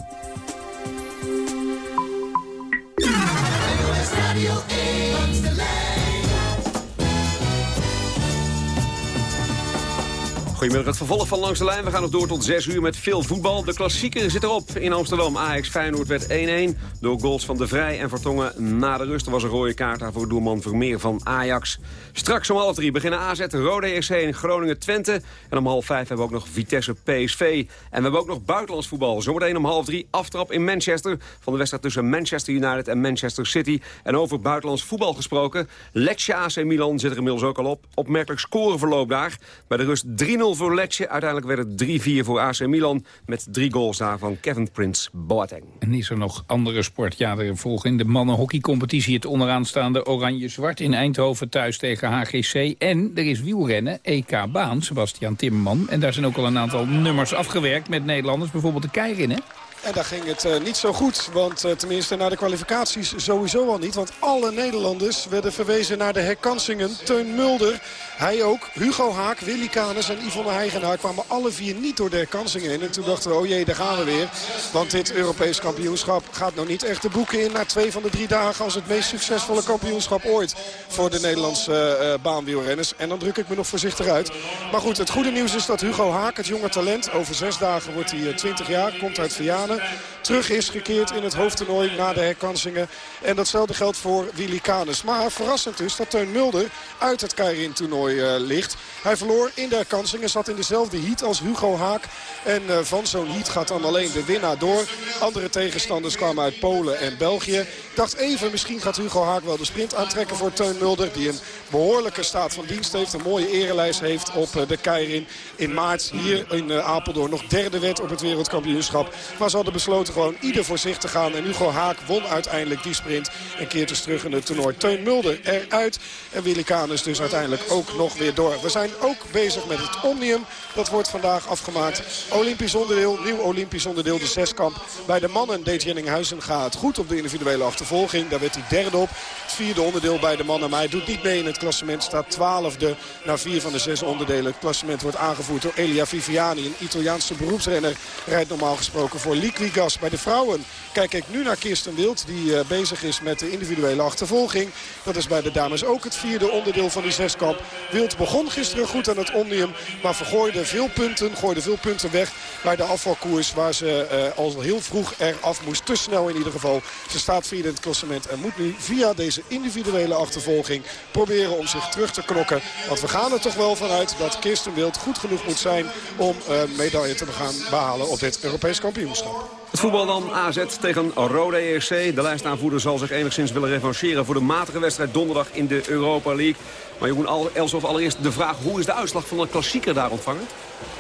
Goedemiddag, het vervolg van Langs de Lijn. We gaan nog door tot 6 uur met veel voetbal. De klassieker zit erop in Amsterdam. Ajax Feyenoord werd 1-1 door goals van De Vrij en Vertongen. Na de rust er was een rode kaart voor doelman Vermeer van Ajax. Straks om half drie beginnen AZ, Rode EC in Groningen-Twente. En om half vijf hebben we ook nog Vitesse PSV. En we hebben ook nog buitenlands voetbal. Zometeen om half drie aftrap in Manchester... van de wedstrijd tussen Manchester United en Manchester City. En over buitenlands voetbal gesproken. Lecce AC Milan zit er inmiddels ook al op. Opmerkelijk scoreverloop daar. Bij de rust 3-0 voor Lecce. Uiteindelijk werd het 3-4 voor AC Milan met drie goals daar van Kevin Prince Boateng. En is er nog andere sport? Ja, er volgen in de mannenhockeycompetitie het onderaanstaande Oranje-Zwart in Eindhoven thuis tegen HGC. En er is wielrennen, EK-baan, Sebastian Timmerman. En daar zijn ook al een aantal nummers afgewerkt met Nederlanders. Bijvoorbeeld de Keirin? En daar ging het uh, niet zo goed. Want uh, tenminste naar de kwalificaties sowieso al niet. Want alle Nederlanders werden verwezen naar de herkansingen. Teun Mulder, hij ook. Hugo Haak, Willy Canes en Yvonne Heigenaar kwamen alle vier niet door de herkansingen in. En toen dachten we, oh jee, daar gaan we weer. Want dit Europees kampioenschap gaat nou niet echt de boeken in... na twee van de drie dagen als het meest succesvolle kampioenschap ooit... voor de Nederlandse uh, baanwielrenners. En dan druk ik me nog voorzichtig uit. Maar goed, het goede nieuws is dat Hugo Haak, het jonge talent... over zes dagen wordt hij 20 jaar, komt uit Vianen terug is gekeerd in het hoofdtoernooi na de herkansingen. En datzelfde geldt voor Willy Canes. Maar verrassend is dat Teun Mulder uit het Keirin-toernooi uh, ligt. Hij verloor in de herkansingen, zat in dezelfde heat als Hugo Haak. En uh, van zo'n heat gaat dan alleen de winnaar door. Andere tegenstanders kwamen uit Polen en België. Ik dacht even, misschien gaat Hugo Haak wel de sprint aantrekken voor Teun Mulder. Die een behoorlijke staat van dienst heeft. Een mooie erelijst heeft op uh, de Keirin. In maart hier in Apeldoorn nog derde werd op het wereldkampioenschap. Maar ze hadden besloten gewoon ieder voor zich te gaan. En Hugo Haak won uiteindelijk die sprint. En keert dus terug in het toernooi. Teun Mulder eruit. En Willy Canes dus uiteindelijk ook nog weer door. We zijn ook bezig met het Omnium. Dat wordt vandaag afgemaakt. Olympisch onderdeel, nieuw Olympisch onderdeel, de zeskamp. Bij de mannen deed Jenning Huizenga het goed op de individuele achtervolging. Daar werd hij derde op. Het vierde onderdeel bij de mannen. Maar hij doet niet mee in het klassement. Staat twaalfde na vier van de zes onderdelen. Het klassement wordt aangevoerd door Elia Viviani. Een Italiaanse beroepsrenner rijdt normaal gesproken voor Liquigas. Bij de vrouwen kijk ik nu naar Kirsten Wild. Die uh, bezig is met de individuele achtervolging. Dat is bij de dames ook het vierde onderdeel van die zeskamp. Wild begon gisteren goed aan het Omnium. Maar vergooide veel punten, gooide veel punten weg bij de afvalkoers. Waar ze uh, al heel vroeg eraf moest. Te snel in ieder geval. Ze staat vierde in het klassement. En moet nu via deze individuele achtervolging proberen om zich terug te knokken. Want we gaan er toch wel vanuit dat Kirsten Wild goed genoeg moet zijn om uh, medaille te gaan behalen op dit Europees kampioenschap. Het voetbal dan AZ tegen Rode ERC. De lijstaanvoerder zal zich enigszins willen revancheren voor de matige wedstrijd donderdag in de Europa League. Maar Jeroen Elsof, allereerst de vraag, hoe is de uitslag van de klassieker daar ontvangen?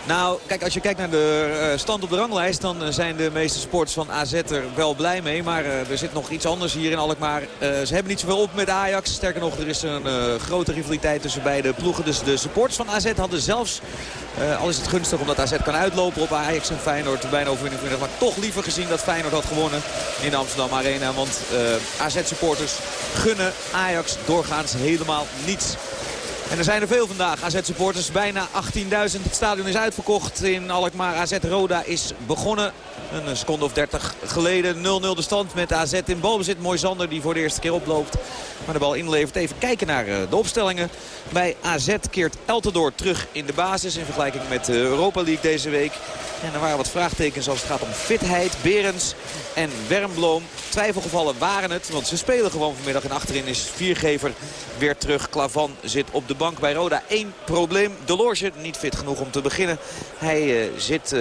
Nou, kijk, als je kijkt naar de uh, stand op de ranglijst... dan uh, zijn de meeste sports van AZ er wel blij mee. Maar uh, er zit nog iets anders hier in Alkmaar. ze hebben niet zoveel op met Ajax. Sterker nog, er is een grote rivaliteit tussen beide ploegen. Dus de supporters van AZ hadden zelfs... al is het gunstig omdat AZ kan uitlopen op Ajax en Feyenoord... bijna overwinning maar toch liever gezien dat Feyenoord had gewonnen in de Amsterdam Arena. Want AZ-supporters gunnen Ajax doorgaans helemaal niets. En er zijn er veel vandaag. AZ-supporters, bijna 18.000. Het stadion is uitverkocht in Alkmaar. AZ-Roda is begonnen een seconde of 30 geleden. 0-0 de stand met AZ in balbezit. Mooi Zander die voor de eerste keer oploopt. Maar de bal inlevert. Even kijken naar de opstellingen. Bij AZ keert Eltendoor terug in de basis. In vergelijking met de Europa League deze week. En er waren wat vraagtekens als het gaat om fitheid. Berens en Wermbloom. Twijfelgevallen waren het. Want ze spelen gewoon vanmiddag. En achterin is viergever weer terug. Klavan zit op de bank bij Roda. Eén probleem. Delorge niet fit genoeg om te beginnen. Hij uh, zit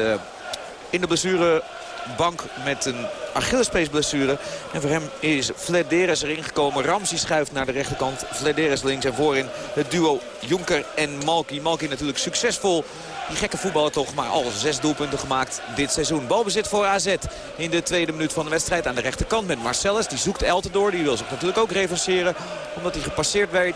in de blessurebank met een Achillespeesblessure. En voor hem is Flederes erin gekomen. Ramsey schuift naar de rechterkant. Flederes links en voorin het duo Jonker en Malky. Malky natuurlijk succesvol die gekke voetballer toch maar al zes doelpunten gemaakt dit seizoen. Balbezit voor AZ in de tweede minuut van de wedstrijd. Aan de rechterkant met Marcellus. Die zoekt Elten door. Die wil zich natuurlijk ook revanceren. Omdat hij gepasseerd werd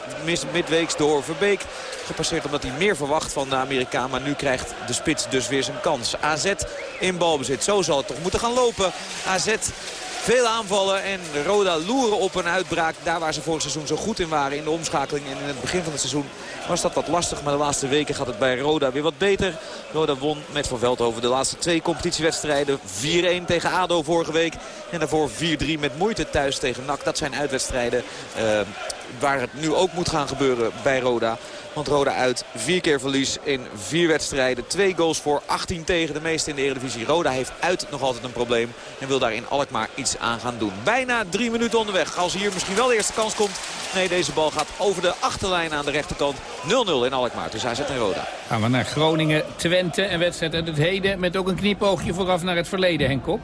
midweeks door Verbeek. Gepasseerd omdat hij meer verwacht van de Amerikaan. Maar nu krijgt de spits dus weer zijn kans. AZ in balbezit. Zo zal het toch moeten gaan lopen. AZ veel aanvallen en Roda loeren op een uitbraak. Daar waar ze vorig seizoen zo goed in waren in de omschakeling. En in het begin van het seizoen was dat wat lastig. Maar de laatste weken gaat het bij Roda weer wat beter. Roda won met Van over de laatste twee competitiewedstrijden. 4-1 tegen ADO vorige week. En daarvoor 4-3 met moeite thuis tegen NAC. Dat zijn uitwedstrijden uh, waar het nu ook moet gaan gebeuren bij Roda. Want Roda uit vier keer verlies in vier wedstrijden. Twee goals voor, 18 tegen de meeste in de Eredivisie. Roda heeft uit nog altijd een probleem. En wil daar in Alkmaar iets aan gaan doen. Bijna drie minuten onderweg. Als hier misschien wel de eerste kans komt. Nee, deze bal gaat over de achterlijn aan de rechterkant. 0-0 in Alkmaar. Dus hij zet in Roda. Gaan we naar Groningen, Twente. Een wedstrijd uit het heden met ook een knipoogje vooraf naar het verleden, Henk Kok.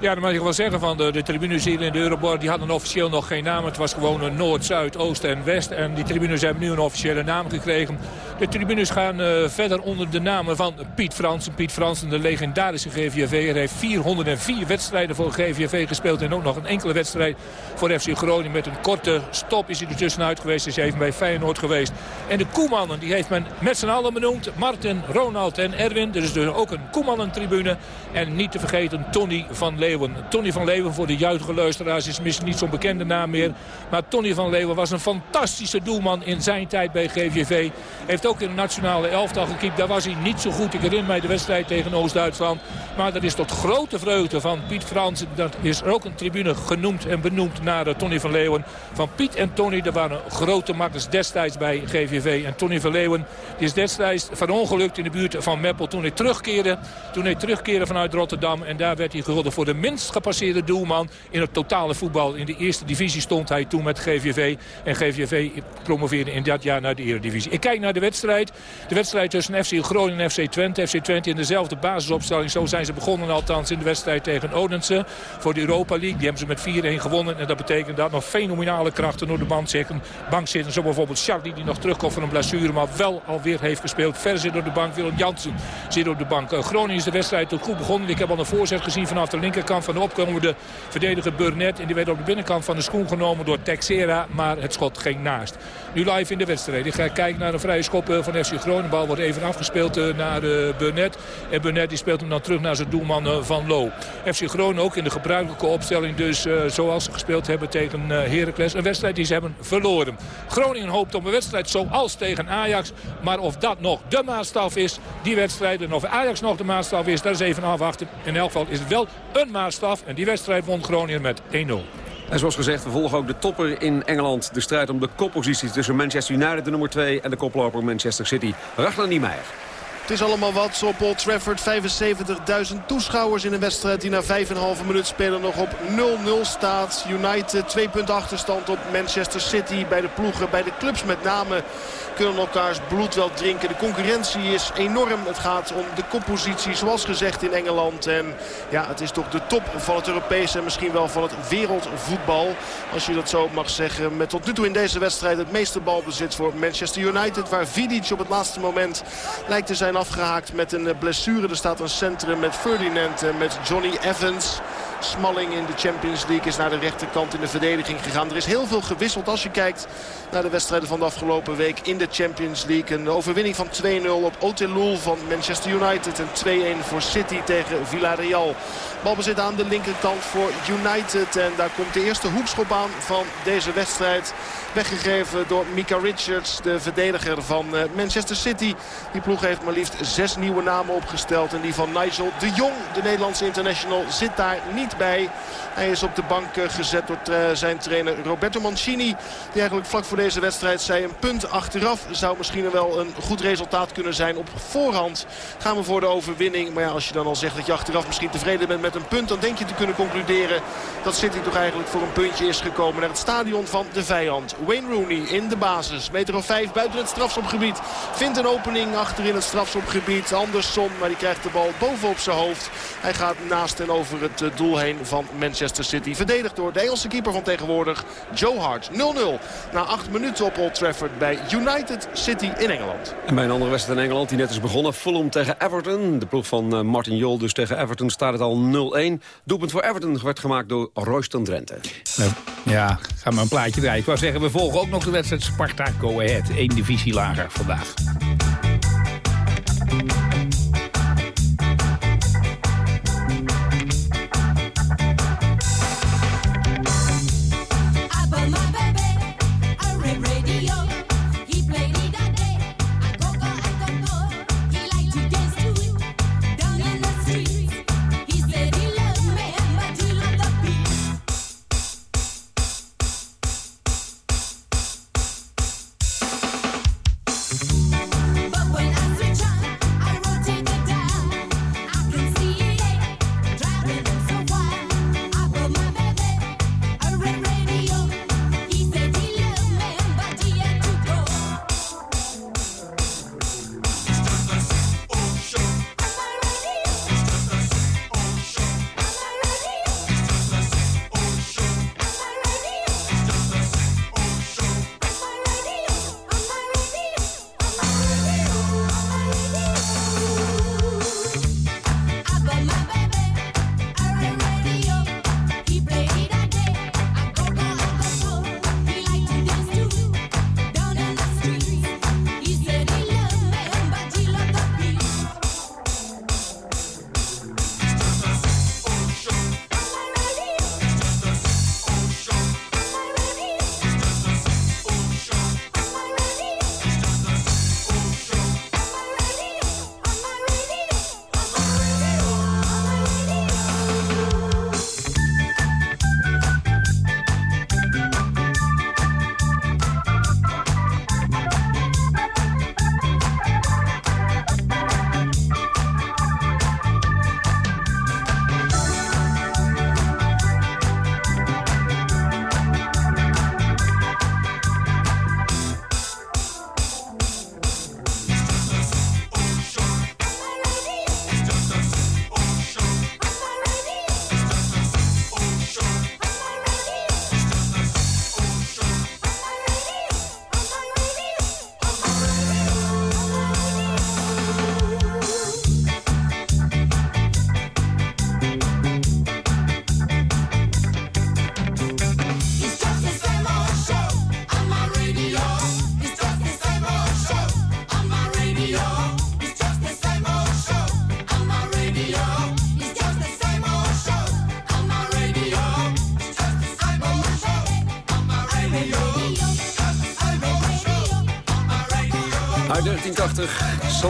Ja, dan mag ik wel zeggen van de, de tribunes hier in de Eurobord... die hadden officieel nog geen naam. Het was gewoon een Noord, Zuid, Oost en West. En die tribunes hebben nu een officiële naam gekregen. De tribunes gaan uh, verder onder de namen van Piet Fransen. Piet Fransen, de legendarische GVV. Hij heeft 404 wedstrijden voor GVV gespeeld. En ook nog een enkele wedstrijd voor FC Groningen. Met een korte stop is hij er tussenuit geweest. Is even bij Feyenoord geweest. En de Koemannen, die heeft men met z'n allen benoemd. Martin, Ronald en Erwin. Er is dus ook een Koemannen-tribune. En niet te vergeten Tony van Leeuwen. Tony van Leeuwen voor de juitige luisteraars is misschien niet zo'n bekende naam meer. Maar Tony van Leeuwen was een fantastische doelman in zijn tijd bij GVV. Heeft ook in de nationale elftal gekiept. Daar was hij niet zo goed. Ik herinner mij de wedstrijd tegen Oost-Duitsland. Maar dat is tot grote vreugde van Piet Frans. Dat is er ook een tribune genoemd en benoemd naar uh, Tony van Leeuwen. Van Piet en Tony, dat waren grote makkers destijds bij GVV. En Tony van Leeuwen is destijds verongelukt in de buurt van Meppel toen hij terugkeerde. Toen hij terugkeerde vanuit Rotterdam. En daar werd hij gehuldigd voor de minst gepasseerde doelman in het totale voetbal. In de eerste divisie stond hij toen met GVV. En GVV promoveerde in dat jaar naar de eredivisie. Ik kijk naar de wedstrijd. De wedstrijd tussen FC Groningen en FC Twente. FC Twente in dezelfde basisopstelling. Zo zijn ze begonnen althans in de wedstrijd tegen Odense. Voor de Europa League. Die hebben ze met 4-1 gewonnen. En dat betekent dat nog fenomenale krachten door de bank zitten. Bank zitten. Zo bijvoorbeeld Charlie die nog terugkomt van een blessure. Maar wel alweer heeft gespeeld. Ver zit door de bank. Willem Jansen zit op de bank. Uh, Groningen is de wedstrijd ook goed begonnen. Ik heb al een voorzet gezien vanaf de linkerkant van de opkomende verdediger Burnett. En die werd op de binnenkant van de schoen genomen door Texera. Maar het schot ging naast. Nu live in de wedstrijd. Ik ga kijken naar een vrije schop van FC Groningen. bal wordt even afgespeeld naar Burnett. En Burnett die speelt hem dan terug naar zijn doelman Van Loo. FC Groningen ook in de gebruikelijke opstelling. Dus zoals ze gespeeld hebben tegen Heracles. Een wedstrijd die ze hebben verloren. Groningen hoopt op een wedstrijd zoals tegen Ajax. Maar of dat nog de maatstaf is, die wedstrijd. En of Ajax nog de maatstaf is, dat is even afwachten. In elk geval is het wel een En die wedstrijd won Groningen met 1-0. En zoals gezegd, we volgen ook de topper in Engeland. De strijd om de koppositie tussen Manchester United, de nummer 2... en de koploper Manchester City. Ragnar Niemeyer. Het is allemaal wat op Old Trafford. 75.000 toeschouwers in een wedstrijd die na 5,5 minuut spelen nog op 0-0 staat. United, twee punten achterstand op Manchester City. Bij de ploegen, bij de clubs met name kunnen elkaars bloed wel drinken. De concurrentie is enorm. Het gaat om de koppositie zoals gezegd in Engeland. En ja, het is toch de top van het Europese en misschien wel van het wereldvoetbal. Als je dat zo mag zeggen. Met tot nu toe in deze wedstrijd het meeste balbezit voor Manchester United. Waar Vidic op het laatste moment lijkt te zijn afgehaakt met een blessure. Er staat een centrum met Ferdinand en met Johnny Evans. Smalling in de Champions League is naar de rechterkant in de verdediging gegaan. Er is heel veel gewisseld als je kijkt naar de wedstrijden van de afgelopen week in de Champions League. Een overwinning van 2-0 op Otelul van Manchester United. En 2-1 voor City tegen Villarreal. Balbezit aan de linkerkant voor United. En daar komt de eerste hoekschop aan van deze wedstrijd. Weggegeven door Mika Richards, de verdediger van Manchester City. Die ploeg heeft maar liefst zes nieuwe namen opgesteld. En die van Nigel de Jong, de Nederlandse international, zit daar niet bij. Hij is op de bank gezet door zijn trainer Roberto Mancini. Die eigenlijk vlak voor deze wedstrijd zei een punt achteraf zou misschien wel een goed resultaat kunnen zijn. Op voorhand gaan we voor de overwinning. Maar ja, als je dan al zegt dat je achteraf misschien tevreden bent met een punt... dan denk je te kunnen concluderen dat City toch eigenlijk voor een puntje is gekomen... naar het stadion van de vijand. Wayne Rooney in de basis. Meter of vijf buiten het strafschopgebied. Vindt een opening achter in het strafschopgebied. Anderson, maar die krijgt de bal bovenop zijn hoofd. Hij gaat naast en over het doel heen van Manchester City. Verdedigd door de Engelse keeper van tegenwoordig, Joe Hart. 0-0 na acht minuten op Old Trafford bij United City in Engeland. En bij een andere wedstrijd in Engeland die net is begonnen. Fulham tegen Everton. De ploeg van Martin Jol dus tegen Everton staat het al 0-1. Doelpunt voor Everton werd gemaakt door Royston Drenthe. Ja, ga maar een plaatje draaien. Ik wou zeggen, we volgen ook nog de wedstrijd Sparta Go Ahead. Eén divisie lager vandaag.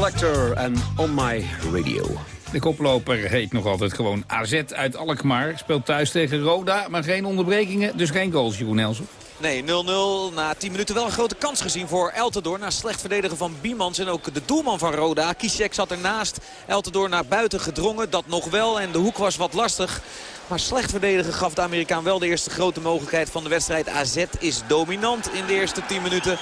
En On My Radio. De koploper heet nog altijd gewoon AZ uit Alkmaar. Speelt thuis tegen Roda, maar geen onderbrekingen, dus geen goals, Jeroen Elsen. Nee, 0-0. Na 10 minuten wel een grote kans gezien voor Eltendoor. Na slecht verdedigen van Biemans en ook de doelman van Roda. Kisek zat ernaast. Eltendoor naar buiten gedrongen. Dat nog wel. En de hoek was wat lastig. Maar slecht verdedigen gaf de Amerikaan wel de eerste grote mogelijkheid van de wedstrijd. AZ is dominant in de eerste 10 minuten.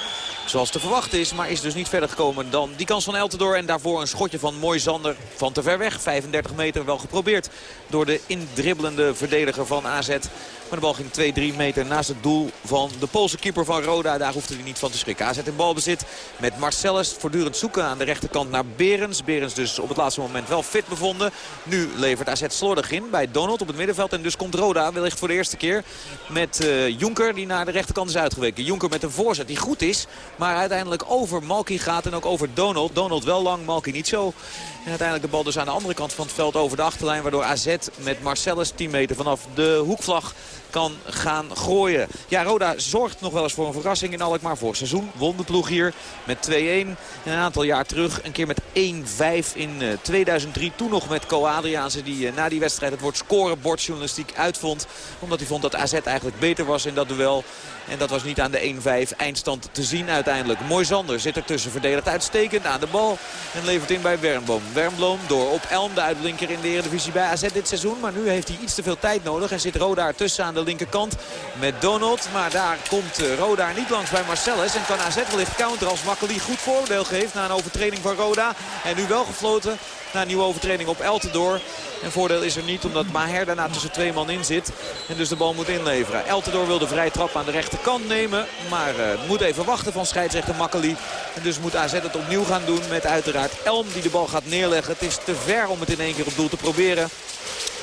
Zoals te verwachten is, maar is dus niet verder gekomen dan die kans van Eltendoor. En daarvoor een schotje van Mooi Zander van te ver weg. 35 meter wel geprobeerd door de indribbelende verdediger van AZ. Maar de bal ging 2-3 meter naast het doel van de Poolse keeper van Roda. Daar hoefde hij niet van te schrikken. AZ in balbezit met Marcellus. Voortdurend zoeken aan de rechterkant naar Berens. Berens dus op het laatste moment wel fit bevonden. Nu levert AZ slordig in bij Donald op het middenveld. En dus komt Roda wellicht voor de eerste keer met uh, Jonker die naar de rechterkant is uitgeweken. Jonker met een voorzet die goed is. Maar uiteindelijk over Malky gaat en ook over Donald. Donald wel lang, Malky niet zo. En uiteindelijk de bal dus aan de andere kant van het veld over de achterlijn. Waardoor AZ met Marcellus 10 meter vanaf de hoekvlag kan gaan gooien. Ja, Roda zorgt nog wel eens voor een verrassing in Alkmaar. Vorig seizoen won de ploeg hier met 2-1. Een aantal jaar terug een keer met 1-5 in 2003. Toen nog met Co Adriaanse die na die wedstrijd het woord scorebordjournalistiek uitvond. Omdat hij vond dat AZ eigenlijk beter was in dat duel. En dat was niet aan de 1-5 eindstand te zien uiteindelijk. Mooi Zander zit ertussen. Verdedigt uitstekend aan de bal. En levert in bij Wernboom. Wernbloem door op Elm de uitblinker in de Eredivisie bij AZ dit seizoen. Maar nu heeft hij iets te veel tijd nodig. En zit Roda tussen aan de linkerkant met Donald. Maar daar komt Roda niet langs bij Marcellus. En kan AZ wellicht counter als Makkeli goed voordeel geeft na een overtreding van Roda. En nu wel gefloten na een nieuwe overtreding op Eltendoor. En voordeel is er niet omdat Maher daarna tussen twee man in zit. En dus de bal moet inleveren. Eltendoor wil de vrije trap aan de rechterkant nemen. Maar uh, moet even wachten van scheidsrechter Makkeli. En dus moet AZ het opnieuw gaan doen met uiteraard Elm die de bal gaat neerleggen. Het is te ver om het in één keer op doel te proberen.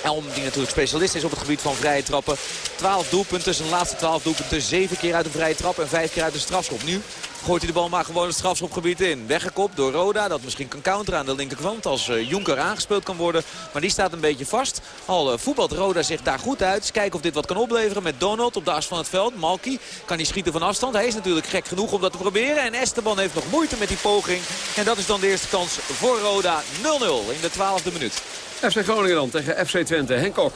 Elm die natuurlijk specialist is op het gebied van vrije trappen. 12 doelpunten, zijn laatste 12 doelpunten. 7 keer uit een vrije trap en 5 keer uit de strafschop. Nu gooit hij de bal maar gewoon het strafschopgebied in. Weggekopt door Roda, dat misschien kan counteren aan de linkerkant als uh, Jonker aangespeeld kan worden. Maar die staat een beetje vast. Al uh, voetbalt Roda zich daar goed uit. Kijken of dit wat kan opleveren met Donald op de as van het veld. Malky kan hij schieten van afstand. Hij is natuurlijk gek genoeg om dat te proberen. En Esteban heeft nog moeite met die poging. En dat is dan de eerste kans voor Roda 0-0 in de twaalfde minuut. FC Groningen dan tegen FC Twente. Henk Kok.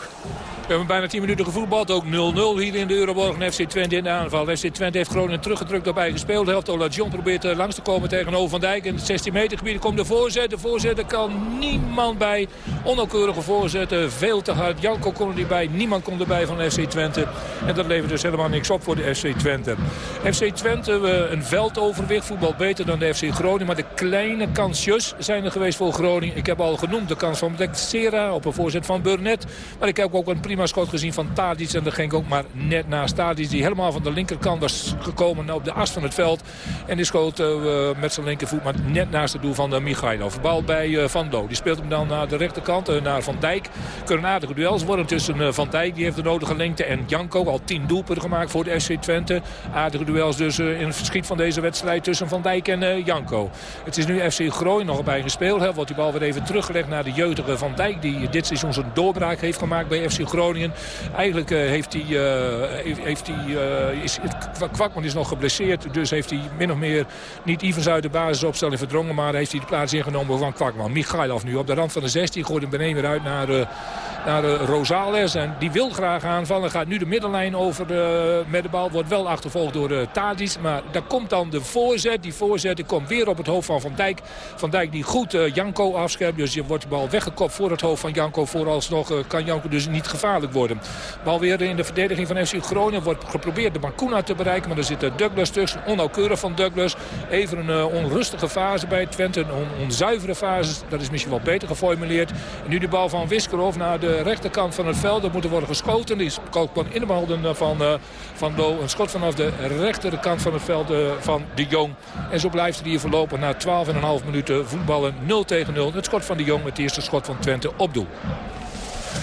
We hebben bijna 10 minuten gevoetbald. Ook 0-0 hier in de Euroborg. En FC Twente in de aanval. FC Twente heeft Groningen teruggedrukt op eigen speelhelft. Ola John probeert uh, langs te komen tegenover Van Dijk. In het 16 meter gebied komt de voorzet. De voorzet kan niemand bij. Onnauwkeurige voorzetten. Veel te hard. Janko kon er niet bij. Niemand kon erbij van FC Twente. En dat levert dus helemaal niks op voor de FC Twente. FC Twente een veldoverwicht. Voetbal beter dan de FC Groningen. Maar de kleine kansjes zijn er geweest voor Groningen. Ik heb al genoemd de kans van Op een voorzet van Burnett. Maar ik heb ook een prima schot gezien van Tadic. En dat ging ook maar net naast Tadic. Die helemaal van de linkerkant was gekomen op de as van het veld. En die schoot uh, met zijn linkervoet maar net naast het doel van uh, Michailov. Bal bij uh, Van Do. Die speelt hem dan naar de rechterkant, naar Van Dijk. Kunnen aardige duels worden tussen Van Dijk. Die heeft de nodige lengte. En Janko al 10 doelpunten gemaakt voor de SC Twente. Aardige duels dus in het verschiet van deze wedstrijd tussen Van Dijk en Janko. Het is nu FC Groningen nog bij gespeeld. Wordt die bal weer even teruggelegd naar de jeugdige Van Dijk. Die dit seizoen zijn doorbraak heeft gemaakt bij FC Groningen. Eigenlijk uh, heeft hij, uh, heeft hij, uh, is, Kwakman is nog geblesseerd. Dus heeft hij min of meer niet Ivers uit de basisopstelling verdrongen. Maar heeft hij de plaats ingenomen van Kwakman. Michailov nu op de rand van de 16. Gooit hem beneden weer uit naar, naar Rosales. En die wil graag aanvallen. Gaat nu de middenlijn over de, met de bal. Wordt wel achtervolgd door uh, Tadic. Maar daar komt dan de voorzet. Die voorzet die komt weer op het hoofd van Van Dijk. Van Dijk die goed Janko afscherpt. Dus je wordt de bal weggekopt voor het hoofd van Janko. Vooralsnog kan Janko dus niet gevaarlijk worden. Bal weer in de verdediging van FC Groningen. Wordt geprobeerd de Bakuna te bereiken. Maar er zit Douglas tussen. Onnauwkeurig van Douglas. Even een uh, onrustige fase bij Twente. Een on onzuivere fase. Dat is misschien wel beter geformuleerd. En nu de bal van Wiskerhof naar de rechterkant van het veld. Er worden geschoten. Die kwam in de behouden van, uh, van Do. Een schot vanaf de rechterkant van het veld uh, van de Jong. En zo blijft hij hier verlopen na 12,5 minuten voetballen 0 tegen 0. Het schot van de Jong. Het eerste schot van Twente op doel.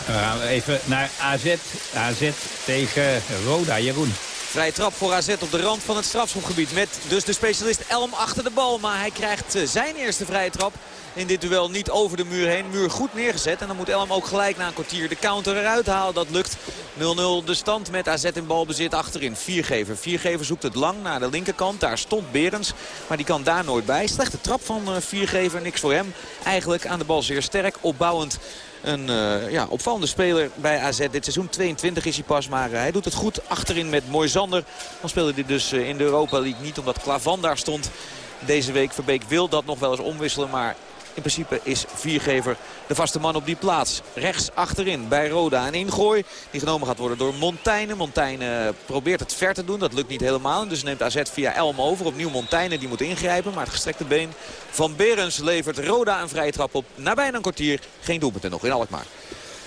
We gaan even naar AZ. AZ tegen Roda. Jeroen. Vrije trap voor AZ op de rand van het strafschopgebied. Met dus de specialist Elm achter de bal. Maar hij krijgt zijn eerste vrije trap. In dit duel niet over de muur heen. Muur goed neergezet. En dan moet Elm ook gelijk na een kwartier de counter eruit halen. Dat lukt 0-0 de stand met AZ in balbezit achterin. Viergever. Viergever zoekt het lang naar de linkerkant. Daar stond Berens. Maar die kan daar nooit bij. Slechte trap van uh, Viergever. Niks voor hem. Eigenlijk aan de bal zeer sterk. Opbouwend een uh, ja, opvallende speler bij AZ. Dit seizoen 22 is hij pas, maar uh, hij doet het goed. Achterin met Moisander. Dan speelde hij dus in de Europa League niet omdat Klavan daar stond. Deze week Verbeek wil dat nog wel eens omwisselen, maar in principe is Viergever de vaste man op die plaats. Rechts achterin bij Roda een ingooi. Die genomen gaat worden door Montaigne. Montaigne probeert het ver te doen. Dat lukt niet helemaal. Dus neemt AZ via Elm over. Opnieuw Montaigne die moet ingrijpen. Maar het gestrekte been van Berens levert Roda een vrije trap op. Na bijna een kwartier geen doelpunten nog in Alkmaar.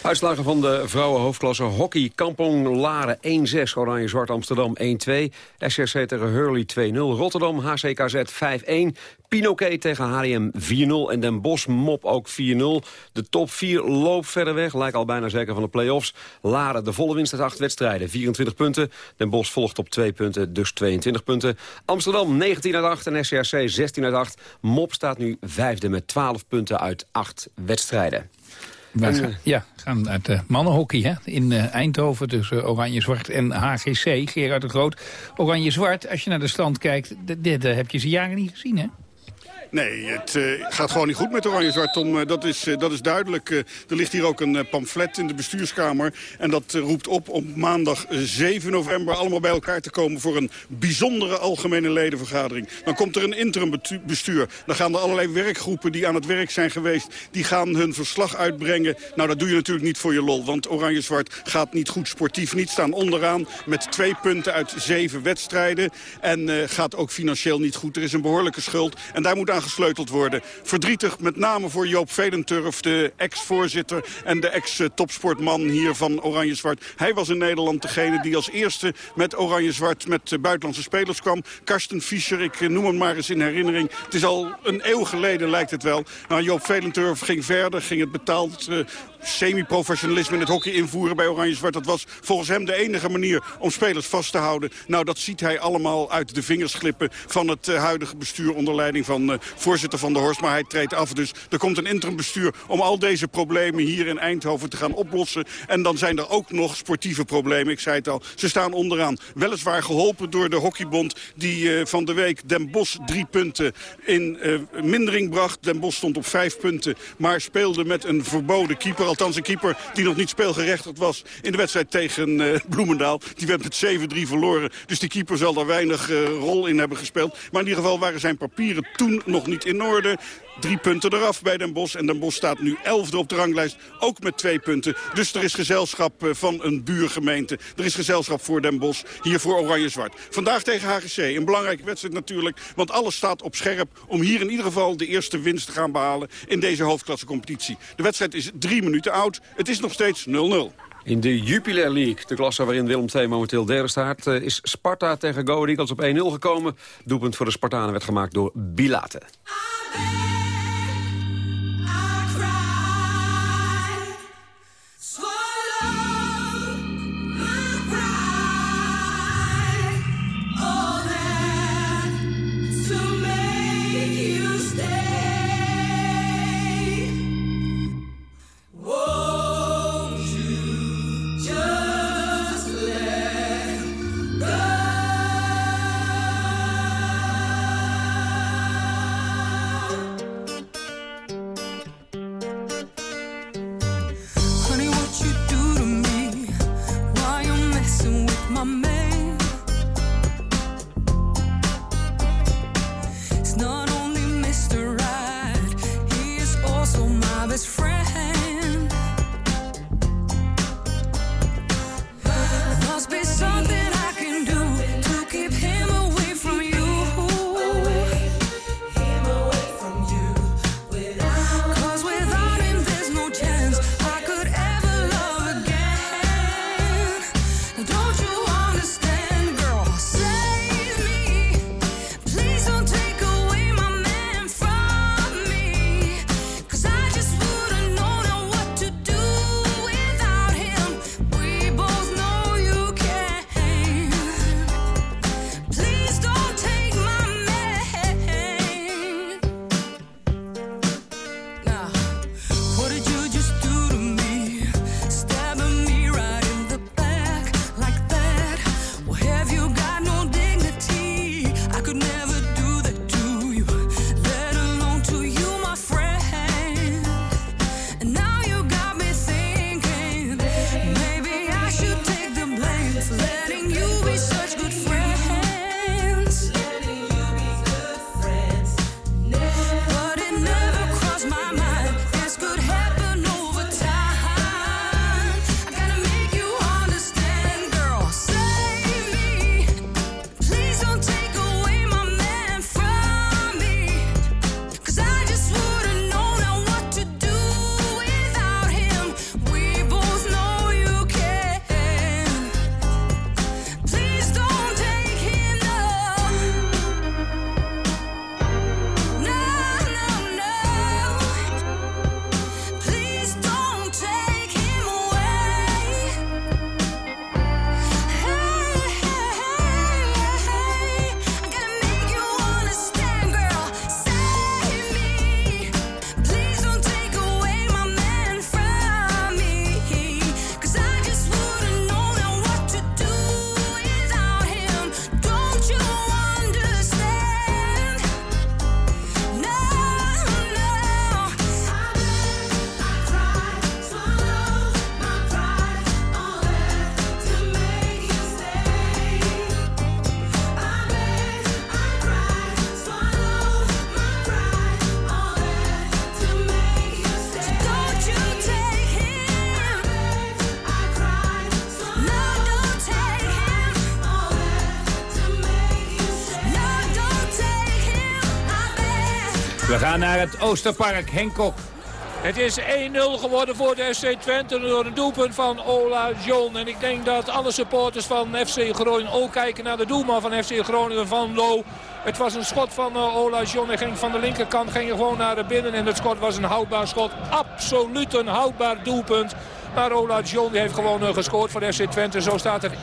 Uitslagen van de vrouwenhoofdklasse hockey. Kampong Laren 1-6, Oranje-Zwart Amsterdam 1-2. SRC tegen Hurley 2-0. Rotterdam HCKZ 5-1. Pinoquet tegen HDM 4-0. En Den Bosch Mop ook 4-0. De top 4 loopt verder weg. Lijkt al bijna zeker van de play-offs. Laren de volle winst uit 8 wedstrijden. 24 punten. Den Bosch volgt op 2 punten, dus 22 punten. Amsterdam 19 uit 8 en SRC 16 uit 8. Mop staat nu vijfde met 12 punten uit 8 wedstrijden. We gaan, ja, gaan naar het mannenhockey hè? in uh, Eindhoven tussen Oranje-Zwart en HGC. Gerard de Groot. Oranje-Zwart, als je naar de stand kijkt, dit, dit heb je ze jaren niet gezien, hè? Nee, het uh, gaat gewoon niet goed met Oranje-Zwart, Tom. Uh, dat, is, uh, dat is duidelijk. er ligt hier ook een pamflet in de bestuurskamer. En dat roept op om maandag 7 november allemaal bij elkaar te komen... voor een bijzondere algemene ledenvergadering. Dan komt er een interim bestuur. Dan gaan er allerlei werkgroepen die aan het werk zijn geweest... die gaan hun verslag uitbrengen. Nou, dat doe je natuurlijk niet voor je lol. Want Oranje-Zwart gaat niet goed sportief niet. Staan onderaan met twee punten uit zeven wedstrijden. En gaat ook financieel niet goed. Er is een behoorlijke schuld. En daar moet aan gesleuteld worden. Verdrietig met name voor Joop Vedenturf, de ex-voorzitter... en de ex-topsportman hier van Oranje-Zwart. Hij was in Nederland degene die als eerste met Oranje-Zwart... met buitenlandse spelers kwam. Karsten Fischer, ik noem hem maar eens in herinnering. Het is al een eeuw geleden, lijkt het wel. Nou, Joop Vedenturf ging verder, ging het betaald... Uh, semi-professionalisme in het hockey invoeren bij Oranje-Zwart. Dat was volgens hem de enige manier om spelers vast te houden. Nou, dat ziet hij allemaal uit de vingers glippen van het uh, huidige bestuur onder leiding van uh, voorzitter van de Horst. Maar hij treedt af, dus er komt een interim bestuur om al deze problemen hier in Eindhoven te gaan oplossen. En dan zijn er ook nog sportieve problemen. Ik zei het al, ze staan onderaan. Weliswaar geholpen door de hockeybond die uh, van de week Den Bosch drie punten in mindering bracht. Den Bosch stond op vijf punten, maar speelde met een verboden keeper althans een keeper die nog niet speelgerechtigd was in de wedstrijd tegen uh, Bloemendaal. Die werd met 7-3 verloren. Dus die keeper zal daar weinig rol in hebben gespeeld. Maar in ieder geval waren zijn papieren toen nog niet in orde. Drie punten eraf bij Den Bosch. En Den Bosch staat nu elfde op de ranglijst. Ook met twee punten. Dus er is gezelschap van een buurgemeente. Er is gezelschap voor Den Bosch. Hier voor Oranje-Zwart. Vandaag tegen HGC. Een belangrijke wedstrijd natuurlijk. Want alles staat op scherp om hier in ieder geval de eerste winst te gaan behalen. In deze hoofdklasse competitie. De wedstrijd is drie minuten oud. Het is nog steeds 0-0. In de Jupiler League, de klasse waarin Willem II momenteel derde staat... is Sparta tegen Go Eagles op 1-0 gekomen. Doelpunt voor de Spartanen werd gemaakt door Bilate. Naar het Oosterpark. Henk Kok. Het is 1-0 geworden voor de FC Twente door een doelpunt van Ola John. En ik denk dat alle supporters van FC Groningen ook kijken naar de doelman van FC Groningen, Van Lo. Het was een schot van uh, Ola John. Hij ging van de linkerkant ging gewoon naar binnen. En het schot was een houdbaar schot. Absoluut een houdbaar doelpunt. Maar Ola John die heeft gewoon uh, gescoord voor FC Twente. Zo staat het 1-0.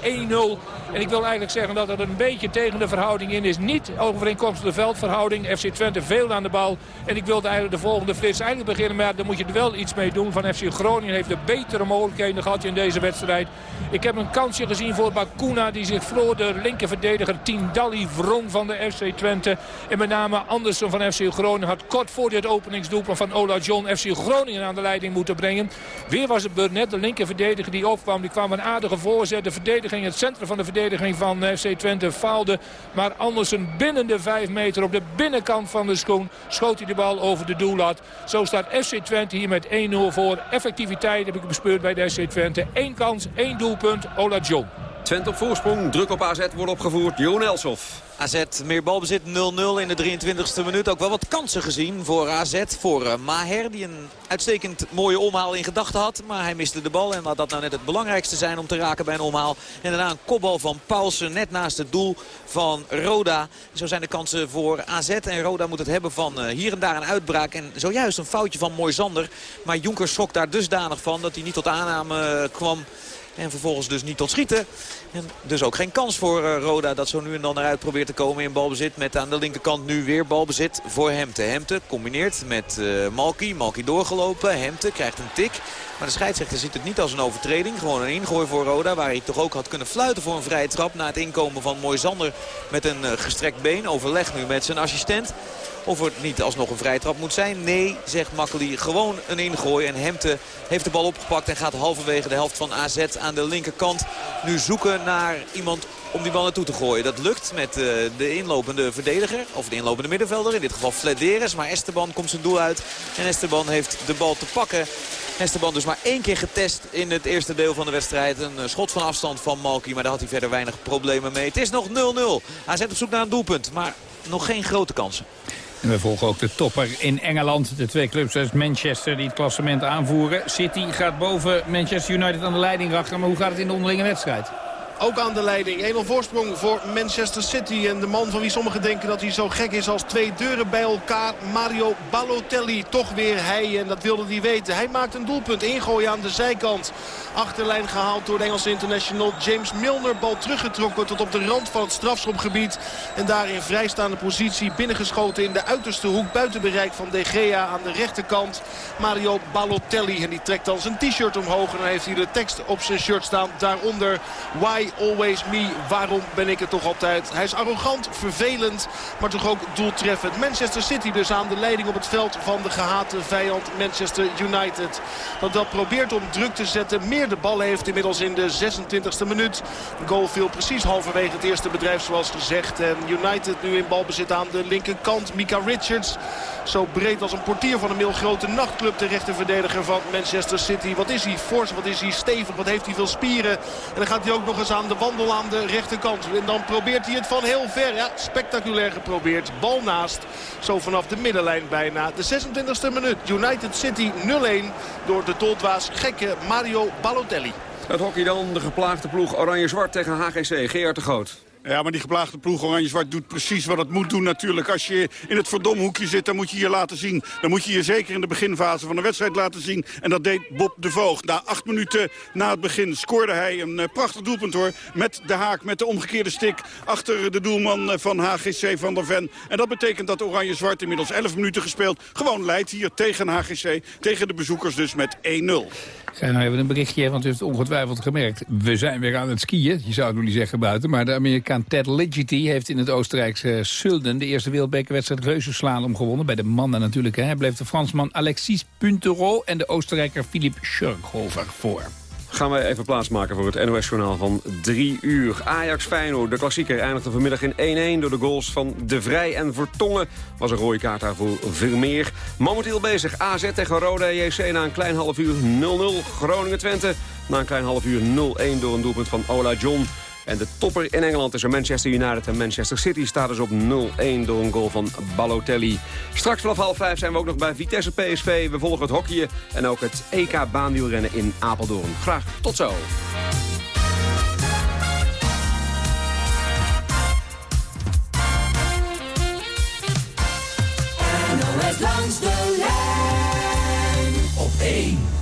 En ik wil eigenlijk zeggen dat het een beetje tegen de verhouding in is. Niet overeenkomstig de veldverhouding. FC Twente veel aan de bal. En ik wilde eigenlijk de volgende flits eigenlijk beginnen. Maar daar moet je er wel iets mee doen. Van FC Groningen heeft de betere mogelijkheden gehad in deze wedstrijd. Ik heb een kansje gezien voor Bakuna. Die zich vloor de linkerverdediger Tindalli wrong van de FC Twente. En met name Andersen van FC Groningen had kort voor dit openingsdoelpunt van Ola John FC Groningen aan de leiding moeten brengen. Weer was het Burnett, de linkerverdediger die opkwam. Die kwam een aardige voorzet. De verdediging, het centrum van de verdediging van FC Twente faalde. Maar Andersen binnen de 5 meter op de binnenkant van de schoen schoot hij de bal over de doellat. Zo staat FC Twente hier met 1-0 voor. Effectiviteit heb ik bespeurd bij de FC Twente. Eén kans, één doelpunt, Ola John. Twente op voorsprong, druk op AZ wordt opgevoerd. Johan Elsof. AZ meer balbezit 0-0 in de 23e minuut. Ook wel wat kansen gezien voor AZ. Voor uh, Maher die een uitstekend mooie omhaal in gedachten had. Maar hij miste de bal en laat dat nou net het belangrijkste zijn om te raken bij een omhaal. En daarna een kopbal van Paulsen net naast het doel van Roda. Zo zijn de kansen voor AZ. En Roda moet het hebben van uh, hier en daar een uitbraak. En zojuist een foutje van Moisander. Maar Jonker schrok daar dusdanig van dat hij niet tot aanname kwam. En vervolgens dus niet tot schieten. En dus ook geen kans voor uh, Roda dat zo nu en dan eruit probeert te komen in balbezit. Met aan de linkerkant nu weer balbezit voor Hemte. Hemte combineert met uh, Malky. Malky doorgelopen. Hemte krijgt een tik. Maar de scheidsrechter ziet het niet als een overtreding. Gewoon een ingooi voor Roda. Waar hij toch ook had kunnen fluiten voor een vrije trap. Na het inkomen van Moisander met een uh, gestrekt been. Overleg nu met zijn assistent. Of het niet alsnog een vrije trap moet zijn. Nee, zegt Makkeli. Gewoon een ingooi. En Hemte heeft de bal opgepakt en gaat halverwege de helft van AZ aan de linkerkant nu zoeken naar iemand om die bal naartoe te gooien. Dat lukt met uh, de inlopende verdediger, of de inlopende middenvelder. In dit geval Flederis, maar Esteban komt zijn doel uit. En Esteban heeft de bal te pakken. Esteban dus maar één keer getest in het eerste deel van de wedstrijd. Een uh, schot van afstand van Malky, maar daar had hij verder weinig problemen mee. Het is nog 0-0. AZ op zoek naar een doelpunt, maar nog geen grote kansen. En we volgen ook de topper in Engeland. De twee clubs uit Manchester die het klassement aanvoeren. City gaat boven Manchester United aan de leiding achter. Maar hoe gaat het in de onderlinge wedstrijd? Ook aan de leiding. 1-0 voorsprong voor Manchester City. En de man van wie sommigen denken dat hij zo gek is als twee deuren bij elkaar. Mario Balotelli. Toch weer hij. En dat wilde hij weten. Hij maakt een doelpunt. Ingooien aan de zijkant. Achterlijn gehaald door de Engelse international James Milner. Bal teruggetrokken tot op de rand van het strafschopgebied. En daar in vrijstaande positie binnengeschoten in de uiterste hoek. Buiten bereik van De Gea aan de rechterkant. Mario Balotelli. En die trekt dan zijn t-shirt omhoog. En dan heeft hij de tekst op zijn shirt staan. Daaronder Why always me. Waarom ben ik het toch altijd? Hij is arrogant, vervelend, maar toch ook doeltreffend. Manchester City dus aan de leiding op het veld van de gehate vijand Manchester United. Dat dat probeert om druk te zetten. Meer de bal heeft inmiddels in de 26e minuut. Goal viel precies halverwege het eerste bedrijf zoals gezegd. En United nu in balbezit aan de linkerkant. Mika Richards. Zo breed als een portier van een heel grote nachtclub. De rechterverdediger van Manchester City. Wat is hij fors, wat is hij stevig, wat heeft hij veel spieren. En dan gaat hij ook nog eens aan de wandel aan de rechterkant. En dan probeert hij het van heel ver. Ja, spectaculair geprobeerd. Bal naast. Zo vanaf de middenlijn bijna. De 26e minuut. United City 0-1 door de doldwaas gekke Mario Balotelli. Het hockey dan, de geplaagde ploeg Oranje-Zwart tegen HGC. Geert de Groot. Ja, maar die geplaagde ploeg Oranje-Zwart doet precies wat het moet doen natuurlijk. Als je in het verdomhoekje zit, dan moet je je laten zien. Dan moet je je zeker in de beginfase van de wedstrijd laten zien. En dat deed Bob de Voogd. Na acht minuten na het begin scoorde hij een uh, prachtig doelpunt hoor. Met de haak, met de omgekeerde stick achter de doelman van HGC van der Ven. En dat betekent dat Oranje-Zwart inmiddels 11 minuten gespeeld gewoon leidt hier tegen HGC. Tegen de bezoekers dus met 1-0. Ga nou even een berichtje, want u heeft ongetwijfeld gemerkt. We zijn weer aan het skiën, je zou het nog niet zeggen buiten. Maar de Ted Ligety heeft in het Oostenrijkse Sulden... de eerste wereldbekerwedstrijd reuzenslalom gewonnen. Bij de mannen natuurlijk. Hè. Hij bleef de Fransman Alexis Puntereau en de Oostenrijker Philippe Schurkhofer voor. Gaan we even plaatsmaken voor het NOS-journaal van drie uur. Ajax-Feyenoord, de klassieker, eindigde vanmiddag in 1-1... door de goals van De Vrij en Vertongen. Was een rode kaart daar voor Vermeer. Momenteel bezig, AZ tegen Roda JC na een klein half uur 0-0. Groningen-Twente na een klein half uur 0-1 door een doelpunt van Ola John. En de topper in Engeland is er Manchester United en Manchester City staat dus op 0-1 door een goal van Balotelli. Straks vanaf half vijf zijn we ook nog bij Vitesse PSV. We volgen het hockeyen en ook het EK baanwielrennen in Apeldoorn. Graag tot zo. NOS langs de lijn op 1.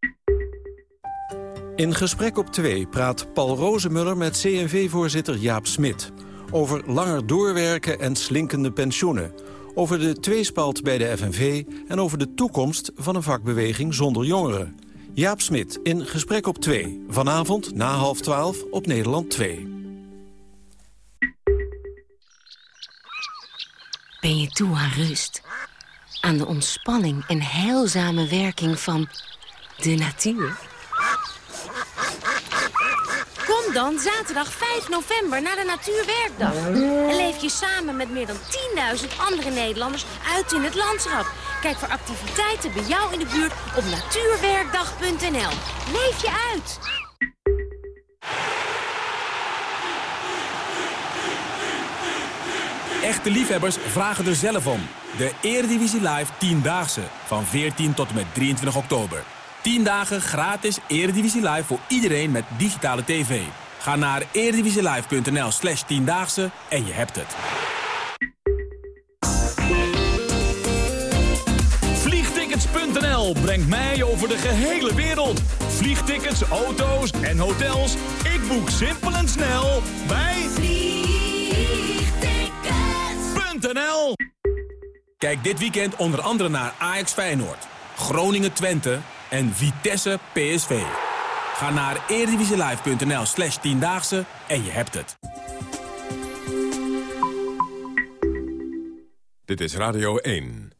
In Gesprek op 2 praat Paul Rozemuller met CNV-voorzitter Jaap Smit... over langer doorwerken en slinkende pensioenen... over de tweespalt bij de FNV... en over de toekomst van een vakbeweging zonder jongeren. Jaap Smit in Gesprek op 2. Vanavond na half 12 op Nederland 2. Ben je toe aan rust? Aan de ontspanning en heilzame werking van de natuur? Kom dan zaterdag 5 november naar de Natuurwerkdag. En leef je samen met meer dan 10.000 andere Nederlanders uit in het landschap. Kijk voor activiteiten bij jou in de buurt op natuurwerkdag.nl. Leef je uit! Echte liefhebbers vragen er zelf om. De Eredivisie Live 10-daagse van 14 tot en met 23 oktober. 10 dagen gratis Eredivisie Live voor iedereen met digitale tv. Ga naar eredivisielive.nl slash 10-daagse en je hebt het. Vliegtickets.nl brengt mij over de gehele wereld. Vliegtickets, auto's en hotels. Ik boek simpel en snel bij Vliegtickets.nl Kijk dit weekend onder andere naar Ajax Feyenoord, Groningen Twente en Vitesse PSV. Ga naar eredivisielive.nl slash tiendaagse en je hebt het. Dit is Radio 1.